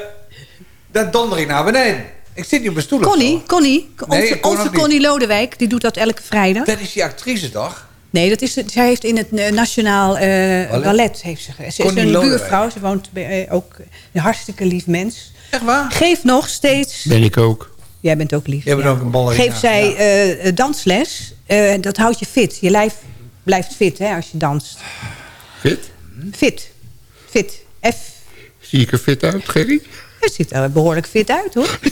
dan donder ik naar beneden. Ik zit nu op een stoel. Connie. Connie, onze, onze. Connie Lodewijk, die doet dat elke vrijdag. Dat is die actrice, toch? Nee, dat is, zij heeft in het eh, Nationaal eh, Ballet? ballet. heeft ze, ze is een Lodewijk. buurvrouw, ze woont bij, eh, ook een hartstikke lief mens. Echt waar? Geeft nog steeds... Ben ik ook. Jij bent ook lief. Jij bent ja. ook een ballerina, Geeft zij ja. dansles. Eh, dat houdt je fit. Je lijf blijft fit hè, als je danst. Fit? Fit. Fit. F. Zie ik er fit uit, Gerry? Het ziet er behoorlijk fit uit, hoor.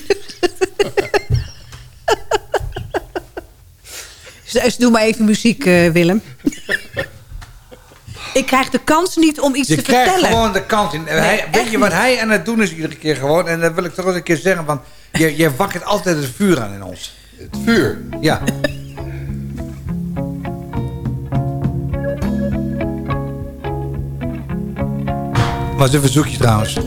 Dus, doe maar even muziek, eh, Willem. Ik krijg de kans niet om iets Je te krijgt vertellen. gewoon de kans in. hij, weet je wat niet. hij aan het doen is iedere keer gewoon? En dan wil ik toch eens een keer zeggen van... Je, je wakkert altijd het vuur aan in ons. Het vuur. Ja. Was een verzoekje trouwens.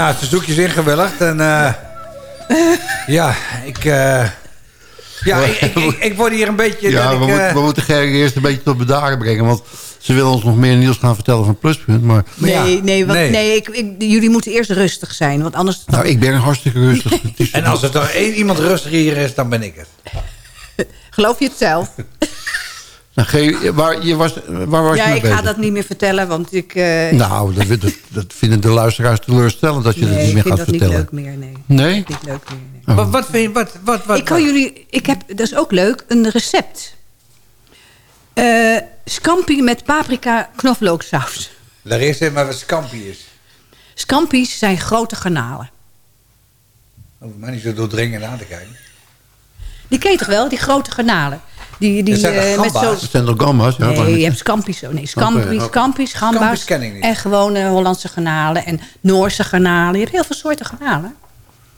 Nou, het verzoekje is ingewilligd. En eh, ja, ik, eh, ja ik, ik, ik, word hier een beetje... Ja, dat we, ik, eh, we moeten Gerrit eerst een beetje tot bedaren brengen. Want ze willen ons nog meer nieuws gaan vertellen van Pluspunt. Maar Nee, nee, want, nee. ik, ik, jullie moeten eerst rustig zijn. Want anders... nou, ik ben hartstikke rustig. En als er toch één iemand rustig hier is, dan ben ik het. Geloof je het zelf? Nou, waar, je was, waar was ja, je mee ik ga dat niet meer vertellen, want ik... eh, Nou, dat, dat, dat vinden de luisteraars teleurstellend dat je nee, dat niet ik meer vind gaat dat vertellen. niet leuk meer, nee. Nee? Niet leuk meer, nee. Oh. Wat, wat vind je... Wat, wat, wat, ik kan jullie... Ik heb, dat is ook leuk, een recept. Eh scampi met paprika knoflooksaus. Daar is het maar wat scampi is. Scampi's zijn grote garnalen. Hoef mij niet zo doordringend aan te kijken. Die ken je toch wel, die grote garnalen? Die, die, zijn eh, met gamba's? zo... Dat zijn toch gamma's? Ja, Nee, je hebt scampi's. Oh, nee, scampi's, oké. scampi's, gamba's. Ik. En gewone Hollandse garnalen. En Noorse garnalen. Je hebt heel veel soorten garnalen.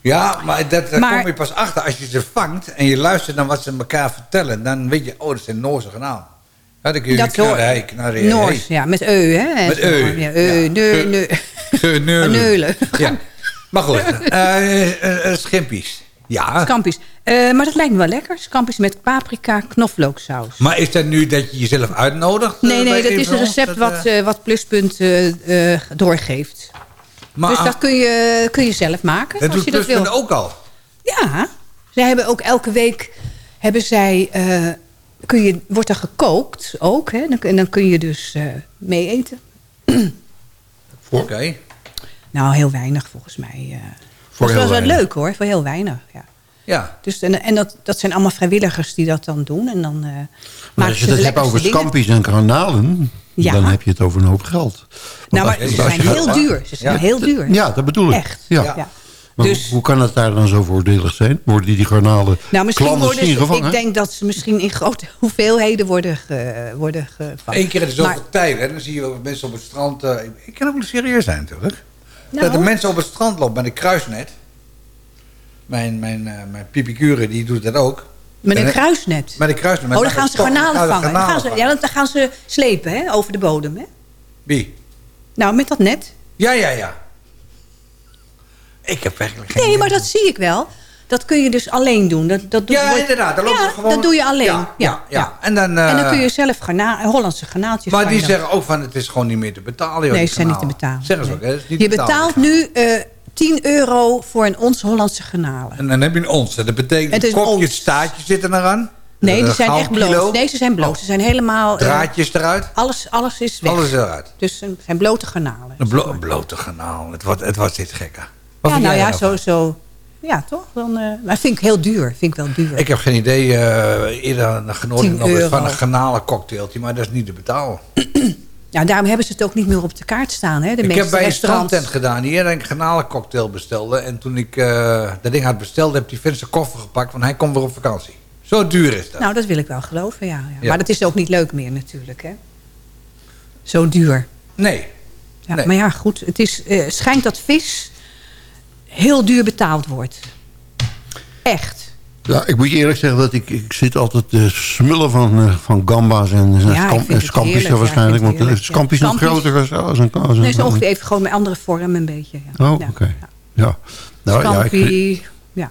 Ja, maar dat, daar Maar- kom je pas achter als je ze vangt... en je luistert naar wat ze elkaar vertellen. Dan weet je, oh, dat zijn Noorse kanaal. Ja, dan kun je Dat knarren, hey, knarren, Noors, ja, met eu, hè? Met zo. eu. Ja, eu, neu, neu. Geneulen. Ja. Maar goed, eh, eh, eh, schimpies. Ja. Scampi's. Eh, maar dat lijkt me wel lekker. Scampi's met paprika knoflooksaus. Maar is dat nu dat je jezelf uitnodigt? eh, Nee, bij nee, dat is een recept Dat, wat, eh, eh, wat Pluspunt eh, eh, doorgeeft. Maar dus dat kun je, kun je zelf maken, dat als je dat wil. ook al. Ja, zij hebben ook elke week hebben zij, eh, kun je, wordt er gekookt ook. Hè? Dan- En dan kun je dus eh, mee eten. Oké. Nou, heel weinig volgens mij. eh. Voor dat was wel weinig. leuk hoor, voor heel weinig. Ja. Ja. Dus, en en dat, dat zijn allemaal vrijwilligers die dat dan doen. En dan eh Maar als je het hebt over dingen. scampi's en garnalen... Ja. dan heb je het over een hoop geld. Nou, maar als- ze als zijn heel duur. Ze zijn Ja, heel duur. Ja, dat bedoel ik. Echt. Ja. Ja. Maar Dus- hoe, kan het daar dan zo voordelig zijn? Worden die, die garnalen Nou, misschien worden clandestien ze, gevangen? ik denk dat ze misschien in grote hoeveelheden worden, ge, worden gevangen. Eén keer in de zoveel Maar- tijd. Hè, dan zie je wel mensen op het strand... eh, ik kan ook wel serieus zijn natuurlijk. Nou. Dat de mensen op het strand lopen met een kruisnet. Mijn, mijn, eh, mijn pipicure die doet dat ook. Met een En- kruisnet. Met een kruisnet. met Oh, dan gaan ze garnalen ze vangen. Dan gaan ze, ja, dan gaan ze slepen hè, over de bodem. Hè? Wie? Nou, met dat net. Ja, ja, ja. Ik heb eigenlijk geen Nee, maar dat zie ik wel. Dat kun je dus alleen doen. Dat, dat doe, Ja, wordt- inderdaad. Dan lopen ja, gewoon... dat doe je alleen. Ja, ja, ja. En, dan, En dan eh, kun je zelf garna Hollandse garnaaltjes Maar die dan- zeggen ook van het is gewoon niet meer te betalen. joh, Nee, ze zijn niet te betalen. Zeggen ze Nee. ook, hè? Het is niet Je betaalt nu eh 10 euro voor een ons Hollandse garnalen. En dan heb je een ons. Dat betekent kopjes, ons. staartjes zitten eraan. Nee, Een die zijn echt bloot. Nee, ze zijn bloot. Ze zijn helemaal... eh, Draadjes eruit. alles, alles is weg. Alles eruit. Dus het zijn blote garnalen. Een blo blote kanaal. Het wordt, het steeds gekker. Wat ja, nou ja, zo, zo. Ja, toch? Dan, eh, maar vind ik heel duur. Vind ik wel duur. Ik heb geen idee. eh eerder een genoten 10 nog eens van een garnalencocktailtje. Maar dat is niet te betalen. Ja, daarom hebben ze het ook niet meer op de kaart staan. Hè? De ik heb bij een strandtent gedaan. Hier een garnalencocktail bestelde. En toen ik eh, dat ding had besteld, heb die vent zijn koffer gepakt. Want hij komt weer op vakantie. Zo duur is dat. Nou, dat wil ik wel geloven, ja, ja. Ja. Maar dat is ook niet leuk meer natuurlijk, hè? Zo duur. Nee. Ja, Nee. Maar ja, goed. Het is, schijnt dat vis heel duur betaald wordt. Echt. Ja, ik moet je eerlijk zeggen dat ik, ik zit altijd te smullen van, eh, van gamba's en, en ik scam- vind en het scampi's heerlijk, ja, waarschijnlijk. het want heerlijk, scampi's ja. nog groter als, een... Als een Nee, zo ongeveer even gewoon met andere vorm een beetje. Ja. Oh, Ja. oké. Ja. Nou, ja, ik, ja.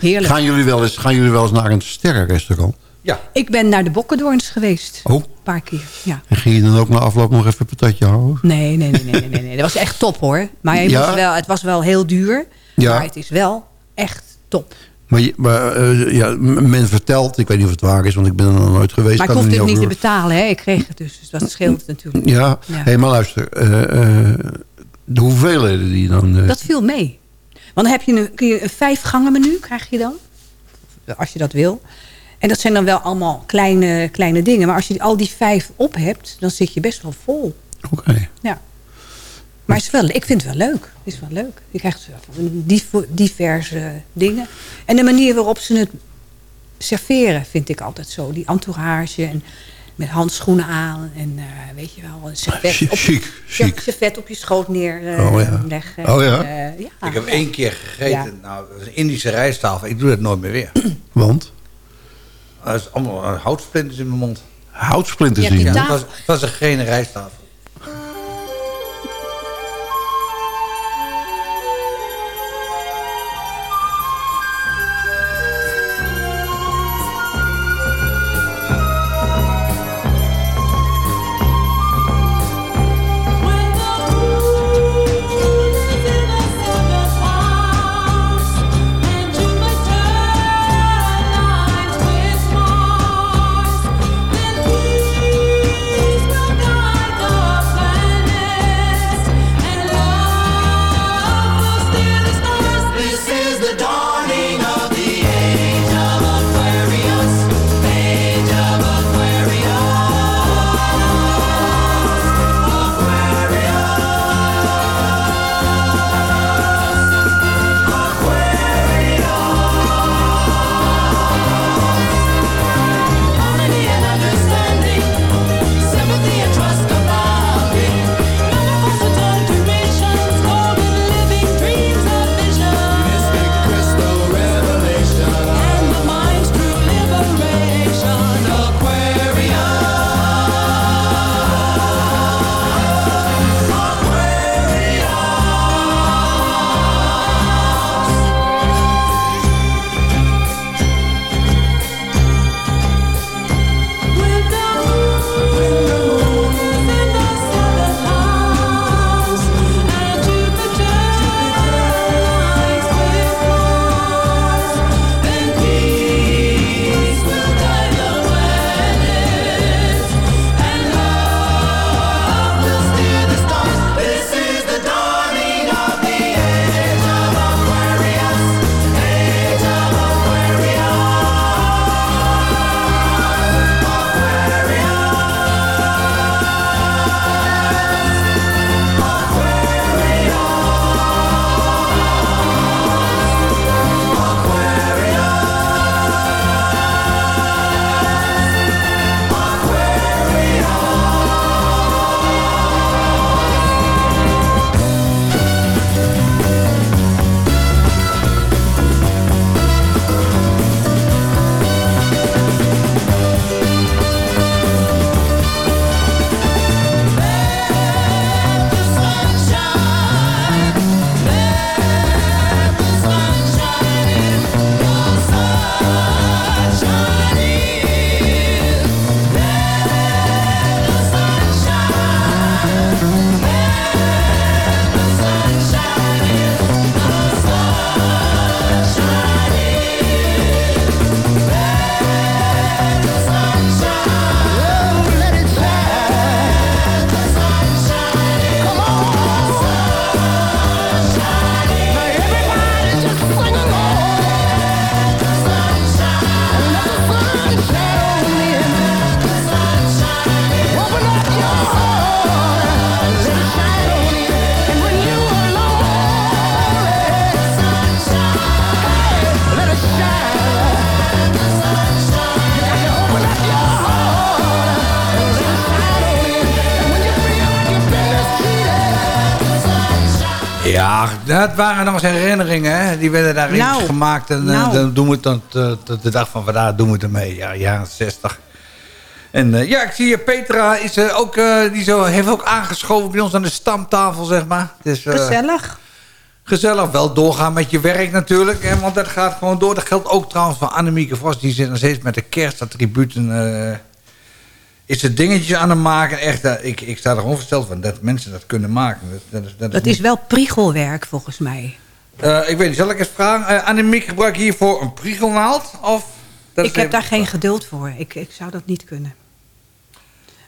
Heerlijk. gaan, jullie wel eens, gaan jullie wel eens naar een sterrenrestaurant? Ja. Ik ben naar de Bokkendoorns geweest. Oh. Een paar keer, ja. En ging je dan ook na afloop nog even een patatje houden? Nee, nee, nee, nee, nee, nee. Dat was echt top hoor. Maar Ja? wel, het was wel heel duur. Ja. Maar het is wel echt top. Maar, je- maar eh, ja, men vertelt, ik weet niet of het waar is, want ik ben er nog nooit geweest. Maar ik hoefde het niet te betalen. Hè? Ik kreeg het dus. Dus dat scheelt natuurlijk. Ja, Hey, maar luister. eh, eh, de hoeveelheden die dan... Dat viel mee. Want dan heb je een, kun je een vijf gangen menu, krijg je dan. Als je dat wil. En dat zijn dan wel allemaal kleine, kleine dingen. Maar als je al die vijf op hebt, dan zit je best wel vol. Oké. Ja. Maar het is wel, ik vind het wel leuk. Het is wel leuk. Je krijgt div- diverse dingen. En de manier waarop ze het serveren vind ik altijd zo. Die entourage en met handschoenen aan. En eh, weet je wel, een servet Chic, op, chic, chic. servet op je schoot neerleggen. Oh ja. leggen. Oh ja. Eh, ja. Ik heb één keer gegeten. Ja. Nou, dat is een Indische rijsttafel. Ik doe dat nooit meer weer. Want? Dat is allemaal eh, houtsplinters in mijn mond. Houtsplinters in je Het mond? was, het was een, geen rijsttafel. Oh, dat waren nog eens herinneringen. Hè? Die werden daar Nou, gemaakt. En eh, nou. dan doen we het dan, tot- tot de dag van vandaag doen we het ermee. Ja, jaren 60. En eh, ja, ik zie hier Petra is, eh, ook, eh, die zo, heeft ook aangeschoven bij ons aan de stamtafel, zeg maar. Dus, eh, Gezellig. Gezellig, wel doorgaan met je werk natuurlijk. Hè, want dat gaat gewoon door. Dat geldt ook trouwens voor Annemieke Vos. Die zit nog steeds met de kerstattributen. Eh is er dingetjes aan het maken. Echt, eh, ik, ik sta er onversteld van dat mensen dat kunnen maken. Dat, dat, is- dat, Dat is wel priegelwerk volgens mij. Eh, ik weet niet, zal ik eens vragen? Uh, Annemiek, gebruik je hiervoor een priegelnaald? Of dat ik heb daar geen geduld voor. Ik, ik zou dat niet kunnen.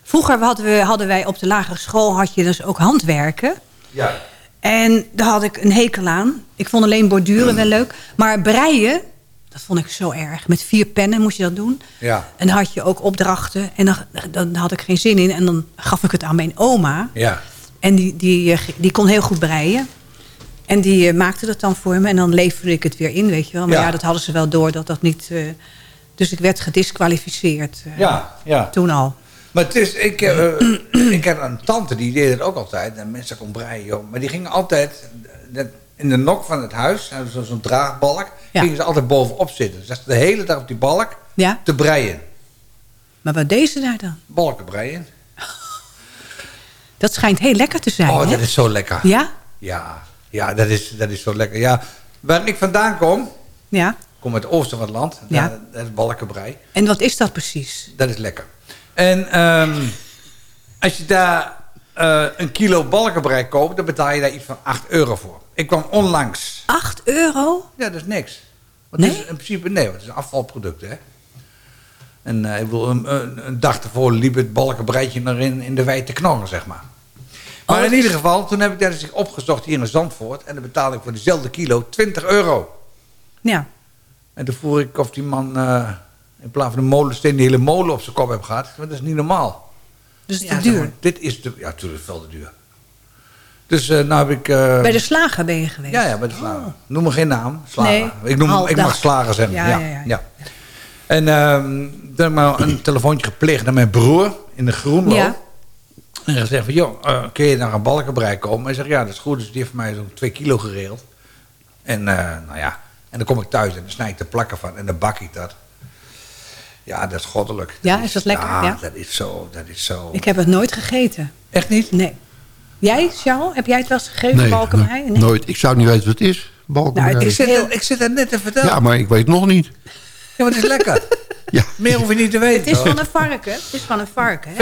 Vroeger hadden, we, hadden wij op de lagere school had je dus ook handwerken. Ja. En daar had ik een hekel aan. Ik vond alleen borduren wel leuk. Maar breien, dat vond ik zo erg. Met vier pennen moest je dat doen. Ja. En dan had je ook opdrachten. En dan, dan had ik geen zin in. En dan gaf ik het aan mijn oma. Ja. En die, die, eh, die kon heel goed breien. En die eh, maakte dat dan voor me. En dan leverde ik het weer in, weet je wel. Maar Ja. ja, dat hadden ze wel door dat dat niet... eh, dus ik werd gedisqualificeerd eh, Ja, ja. toen al. Maar het is, ik, eh, ik had een tante, die deed het ook altijd. En mensen kon breien, joh. Maar die gingen altijd, dat- in de nok van het huis, ze zo'n draagbalk, gingen ze altijd bovenop zitten. Dus zaten de hele dag op die balk Ja? te breien. Maar wat deed ze daar dan? Balken breien. Dat schijnt heel lekker te zijn, Oh, hè? dat is zo lekker. Ja? Ja, ja dat, is, dat is zo lekker. Ja, waar ik vandaan kom, Ja. ik kom uit het oosten van het land, Ja. daar, dat is balkenbrei. En wat is dat precies? Dat is lekker. En ehm, als je daar eh, een kilo balkenbrei koopt, dan betaal je daar iets van 8 euro voor. Ik kwam onlangs. 8 euro? Ja, dat is niks. Want het is in principe, nee, want het is een afvalproduct, hè. En eh, ik bedoel, een, een, dag ervoor liep het balkenbreitje nog in, de wei te knorren, zeg maar. Maar Oh, in ieder geval, toen heb ik daar dus opgezocht hier in Zandvoort. En dan betaalde ik voor dezelfde kilo 20 euro. Ja. En toen vroeg ik of die man eh, in plaats van de molensteen die hele molen op zijn kop heeft gehad. Want dat is niet normaal. Dus Ja, te zeg duur. maar, dit is te, ja, natuurlijk wel te duur. Dus eh nou heb ik... eh, Bij de slager ben je geweest? Ja, ja, bij de slager. Noem me geen naam. Slager. Nee, ik, noem, ik mag slager zeggen. Ja, Ja, ja. En toen heb ik maar een telefoontje gepleegd naar mijn broer in de Groenlo. Ja. En gezegd van, joh, eh, kun je naar een balkenbrei komen? Hij zegt, ja, dat is goed. Dus die heeft voor mij zo'n twee kilo gereeld. En nou ja, en dan kom ik thuis en dan snij ik de plakken van en dan bak ik dat. Ja, dat is goddelijk. Ja, is dat lekker? Ja, Ja. dat is zo, dat is zo. Ik heb het nooit gegeten. Echt niet? Nee. Jij, Charles? Heb jij het wel eens gegeten, Nee, balkenbrei? no- nooit. Ik zou niet weten wat het is. Balkenbrei. Nou, het ik, zit, heel- ik zit er net te vertellen. Ja, maar ik weet nog niet. Ja, maar het is lekker. Ja. Meer hoef je niet te weten. Het is van een varken. Het is van een varken, hè?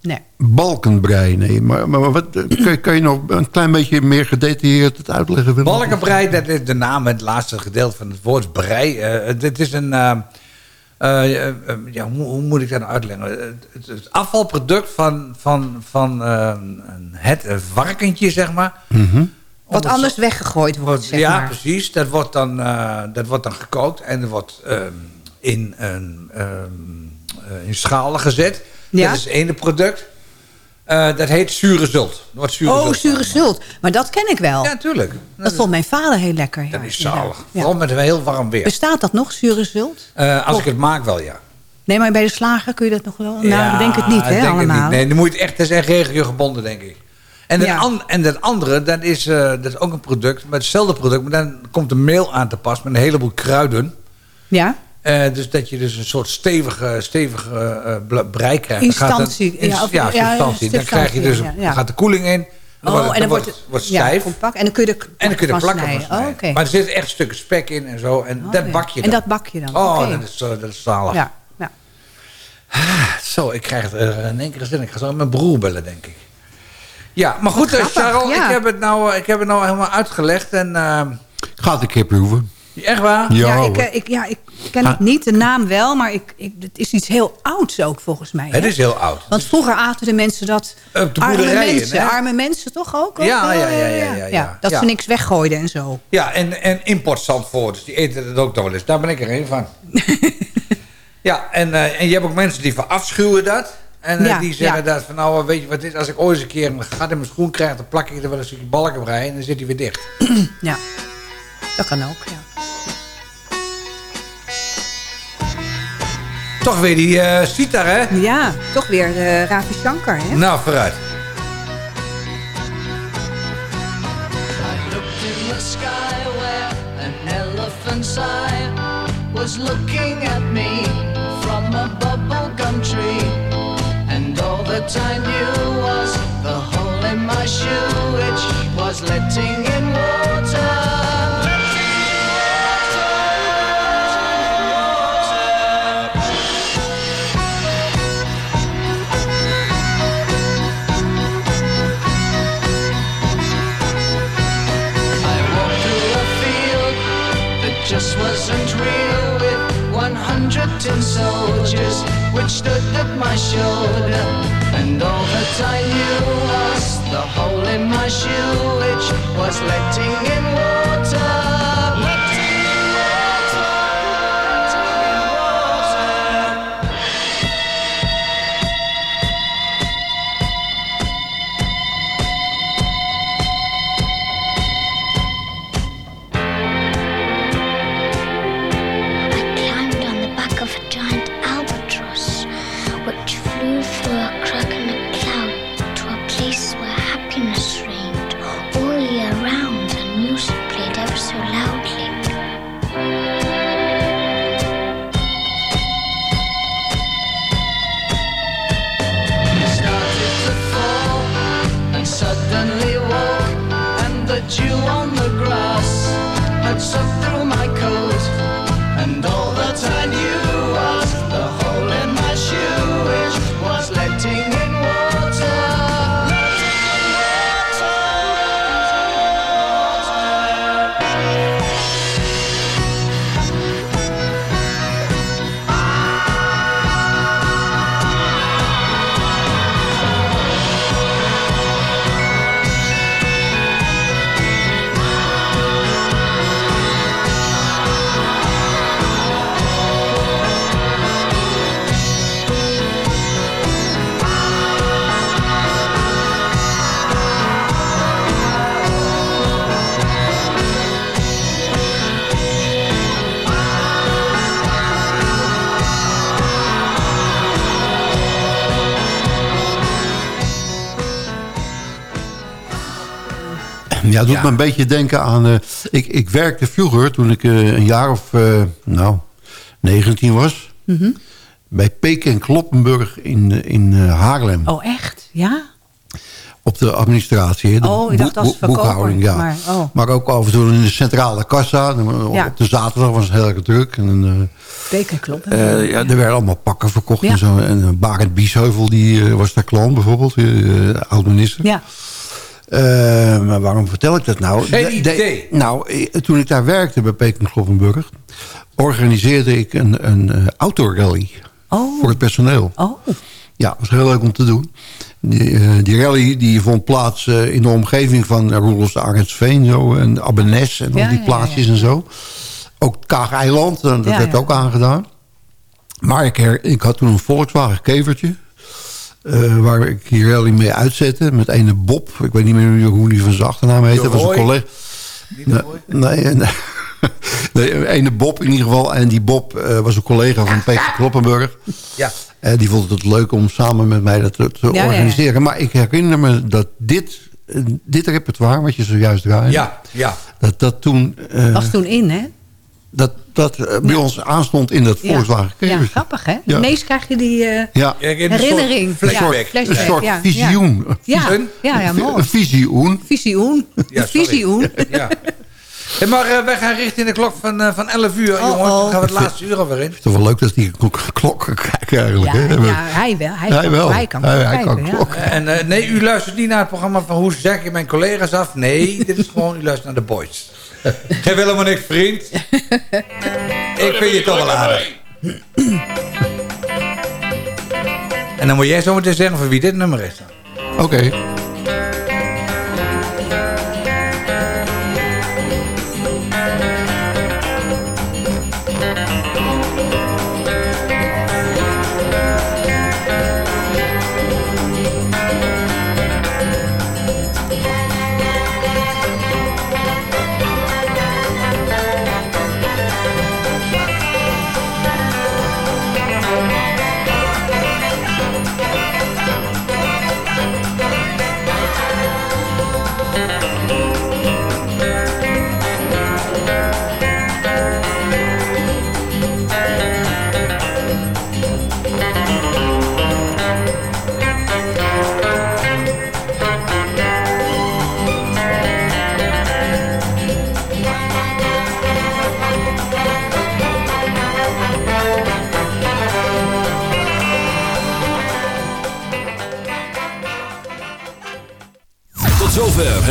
Nee. Balkenbrei, nee. Maar, maar wat, eh, kun, je- kan je nog een klein beetje meer gedetailleerd het uitleggen? Willem? Balkenbrei, dat is de naam, het laatste gedeelte van het woord brei. Eh, dit is een... eh, eh, eh, ja, hoe, hoe moet ik dat nou uitleggen? Het, afvalproduct van, van, van eh, een- het een varkentje, zeg maar. Mhm. Wat anders weggegooid wordt, zeg ja, maar. precies. Dat wordt, dan, eh, dat wordt dan gekookt en er wordt ehm, in, een, ehm, eh, in schalen gezet. Ja. Dat is het ene product. Eh, dat heet zure zult. Wordt zure Oh, zult zure zult. Maar dat ken ik wel. Ja, tuurlijk. Dat vond mijn vader heel lekker. Ja. Dat is zalig. Ja. Vooral met een heel warm weer. Bestaat dat nog, zure zult? Eh, als ik het maak wel, ja. Nee, maar bij de slager kun je dat nog wel? nou, ja, ik denk het niet, hè, ik denk allemaal. niet. Nee, dan moet je het echt, dat is echt regiogebonden, denk ik. En, an- en dat andere, dat is, eh, dat is ook een product, maar hetzelfde product, maar dan komt de meel aan te pas met een heleboel kruiden. Ja? Eh, dus dat je dus een soort stevige, stevige eh, bla- brei krijgt. Gaat Instantie, in- ja, of- ja, ja, substantie. Dan krijg je dus, ja, ja. dan gaat de koeling in. Dan Oh, wordt het, en dan wordt, het wordt stijf. compact. En dan kun je er en dan kun je er plakken van snijden. snijden. Oh. Maar er zitten echt stukken spek in en zo. En Oh, dat ja. bak je En dan. dat bak je dan, Oh, dat is, eh, dat is zalig. Ja, ja. Zo, ik krijg het in één keer zin. Ik ga zo mijn broer bellen, denk ik. Ja, maar goed, eh, Charles, ja. ik, heb het nou, eh, ik heb het nou helemaal uitgelegd. En, eh, Ga het een keer proeven. echt waar? Ja, Ja, ik, eh, ik, ja, ik ken het niet, de naam wel, maar ik, ik, het is iets heel ouds ook volgens mij. Het hè? is heel oud. Want vroeger aten de mensen dat... Op de arme mensen, hè? arme mensen toch ook? ook Ja, ja, ja, ja, ja, ja. dat Ja. ze niks weggooiden en zo. Ja, en, en importzandvoorters, die eten het ook nog wel eens. Daar ben ik er een van. ja, en, eh, en je hebt ook mensen die verafschuwen dat. En eh, Ja, die zeggen ja. dat van, nou, eh, weet je wat is? Als ik ooit eens een keer een gat in mijn schoen krijg... dan plak ik er wel een stukje balkenbrei en dan zit hij weer dicht. Ja, dat kan ook, ja. Toch weer die eh sitar, hè? Ja, toch weer de Ravi Shankar, hè? Nou, vooruit. sky where an elephant's eye was looking at me from a bubblegum tree. And all that I knew was the hole in my shoe, which was letting in water. Shoulder. And all that I knew was the hole in my shoe which was letting in Ja, het doet Ja. me een beetje denken aan... eh, ik, ik werkte vroeger, toen ik eh, een jaar of, eh, nou, 19 was... Mhm. bij Peek en Kloppenburg in, in Haarlem. Oh, echt? Ja? Op de administratie. De Oh, ik dacht als verkoper, boekhouding, ja. maar, oh. Maar ook af en toe in de centrale kassa. Ja. Op de zaterdag was het heel erg druk. En, eh, Teken kloppen. eh, ja, er werden allemaal pakken verkocht en zo. En uh, Barend Biesheuvel, die was daar klant bijvoorbeeld. oud-minister. Ja. Eh, maar waarom vertel ik dat nou? Geen De- de- idee. nou, eh, toen ik daar werkte bij Peking Kloppenburg... organiseerde ik een, een eh, autorally Oh. voor het personeel. Oh. Ja, was heel leuk om te doen. Die, eh, die rally die vond plaats in de omgeving van uh, Roelofs Arendsveen zo, en Abbenes en al die ja, plaatsjes ja. en zo. Ook Kaag-eiland, dat Ja, werd ja. ook aangedaan. Maar ik, her- ik had toen een Volkswagen kevertje. Eh, waar ik die rally mee uitzette. Met ene Bob. Ik weet niet meer hoe die van zijn achternaam heette. Dat was een collega. Nee, nee, nee. nee, ene Bob in ieder geval. En die Bob eh, was een collega van Peter Kloppenburg. Ja. Eh, die vond het leuk om samen met mij dat te, te Ja, ja, ja. organiseren. Maar ik herinner me dat dit, dit repertoire, wat je zojuist draaide... Ja, ja. dat dat toen, eh, Was toen in, hè? Dat, dat eh, bij ons aanstond in dat Volkswagen Ja, grappig, hè? Ja. Ineens krijg je die eh, Ja. herinnering. Een soort Ja, flashback. Een soort ja, visioen. Ja, ja, ja, ja mooi. Een visioen. Visioen. Ja, visioen. Ja. Hey, maar eh, wij gaan richting de klok van, eh, van 11 uur. Oh, jongens, oh. dan gaan we het laatste uur alweer in. Het is toch wel leuk dat die klok, klokken kijken eigenlijk. Ja, hè? ja, hij wel. Hij, Hij kan, wel. Hij kan Hij- hij kijken, kan ja. En eh, nee, u luistert niet naar het programma van hoe zeg je mijn collega's af. Nee, dit is gewoon, u luistert naar de boys. Geef helemaal niks, vriend. Ik vind je toch wel aardig. En dan moet jij zo meteen zeggen van wie dit nummer is. dan. Oké.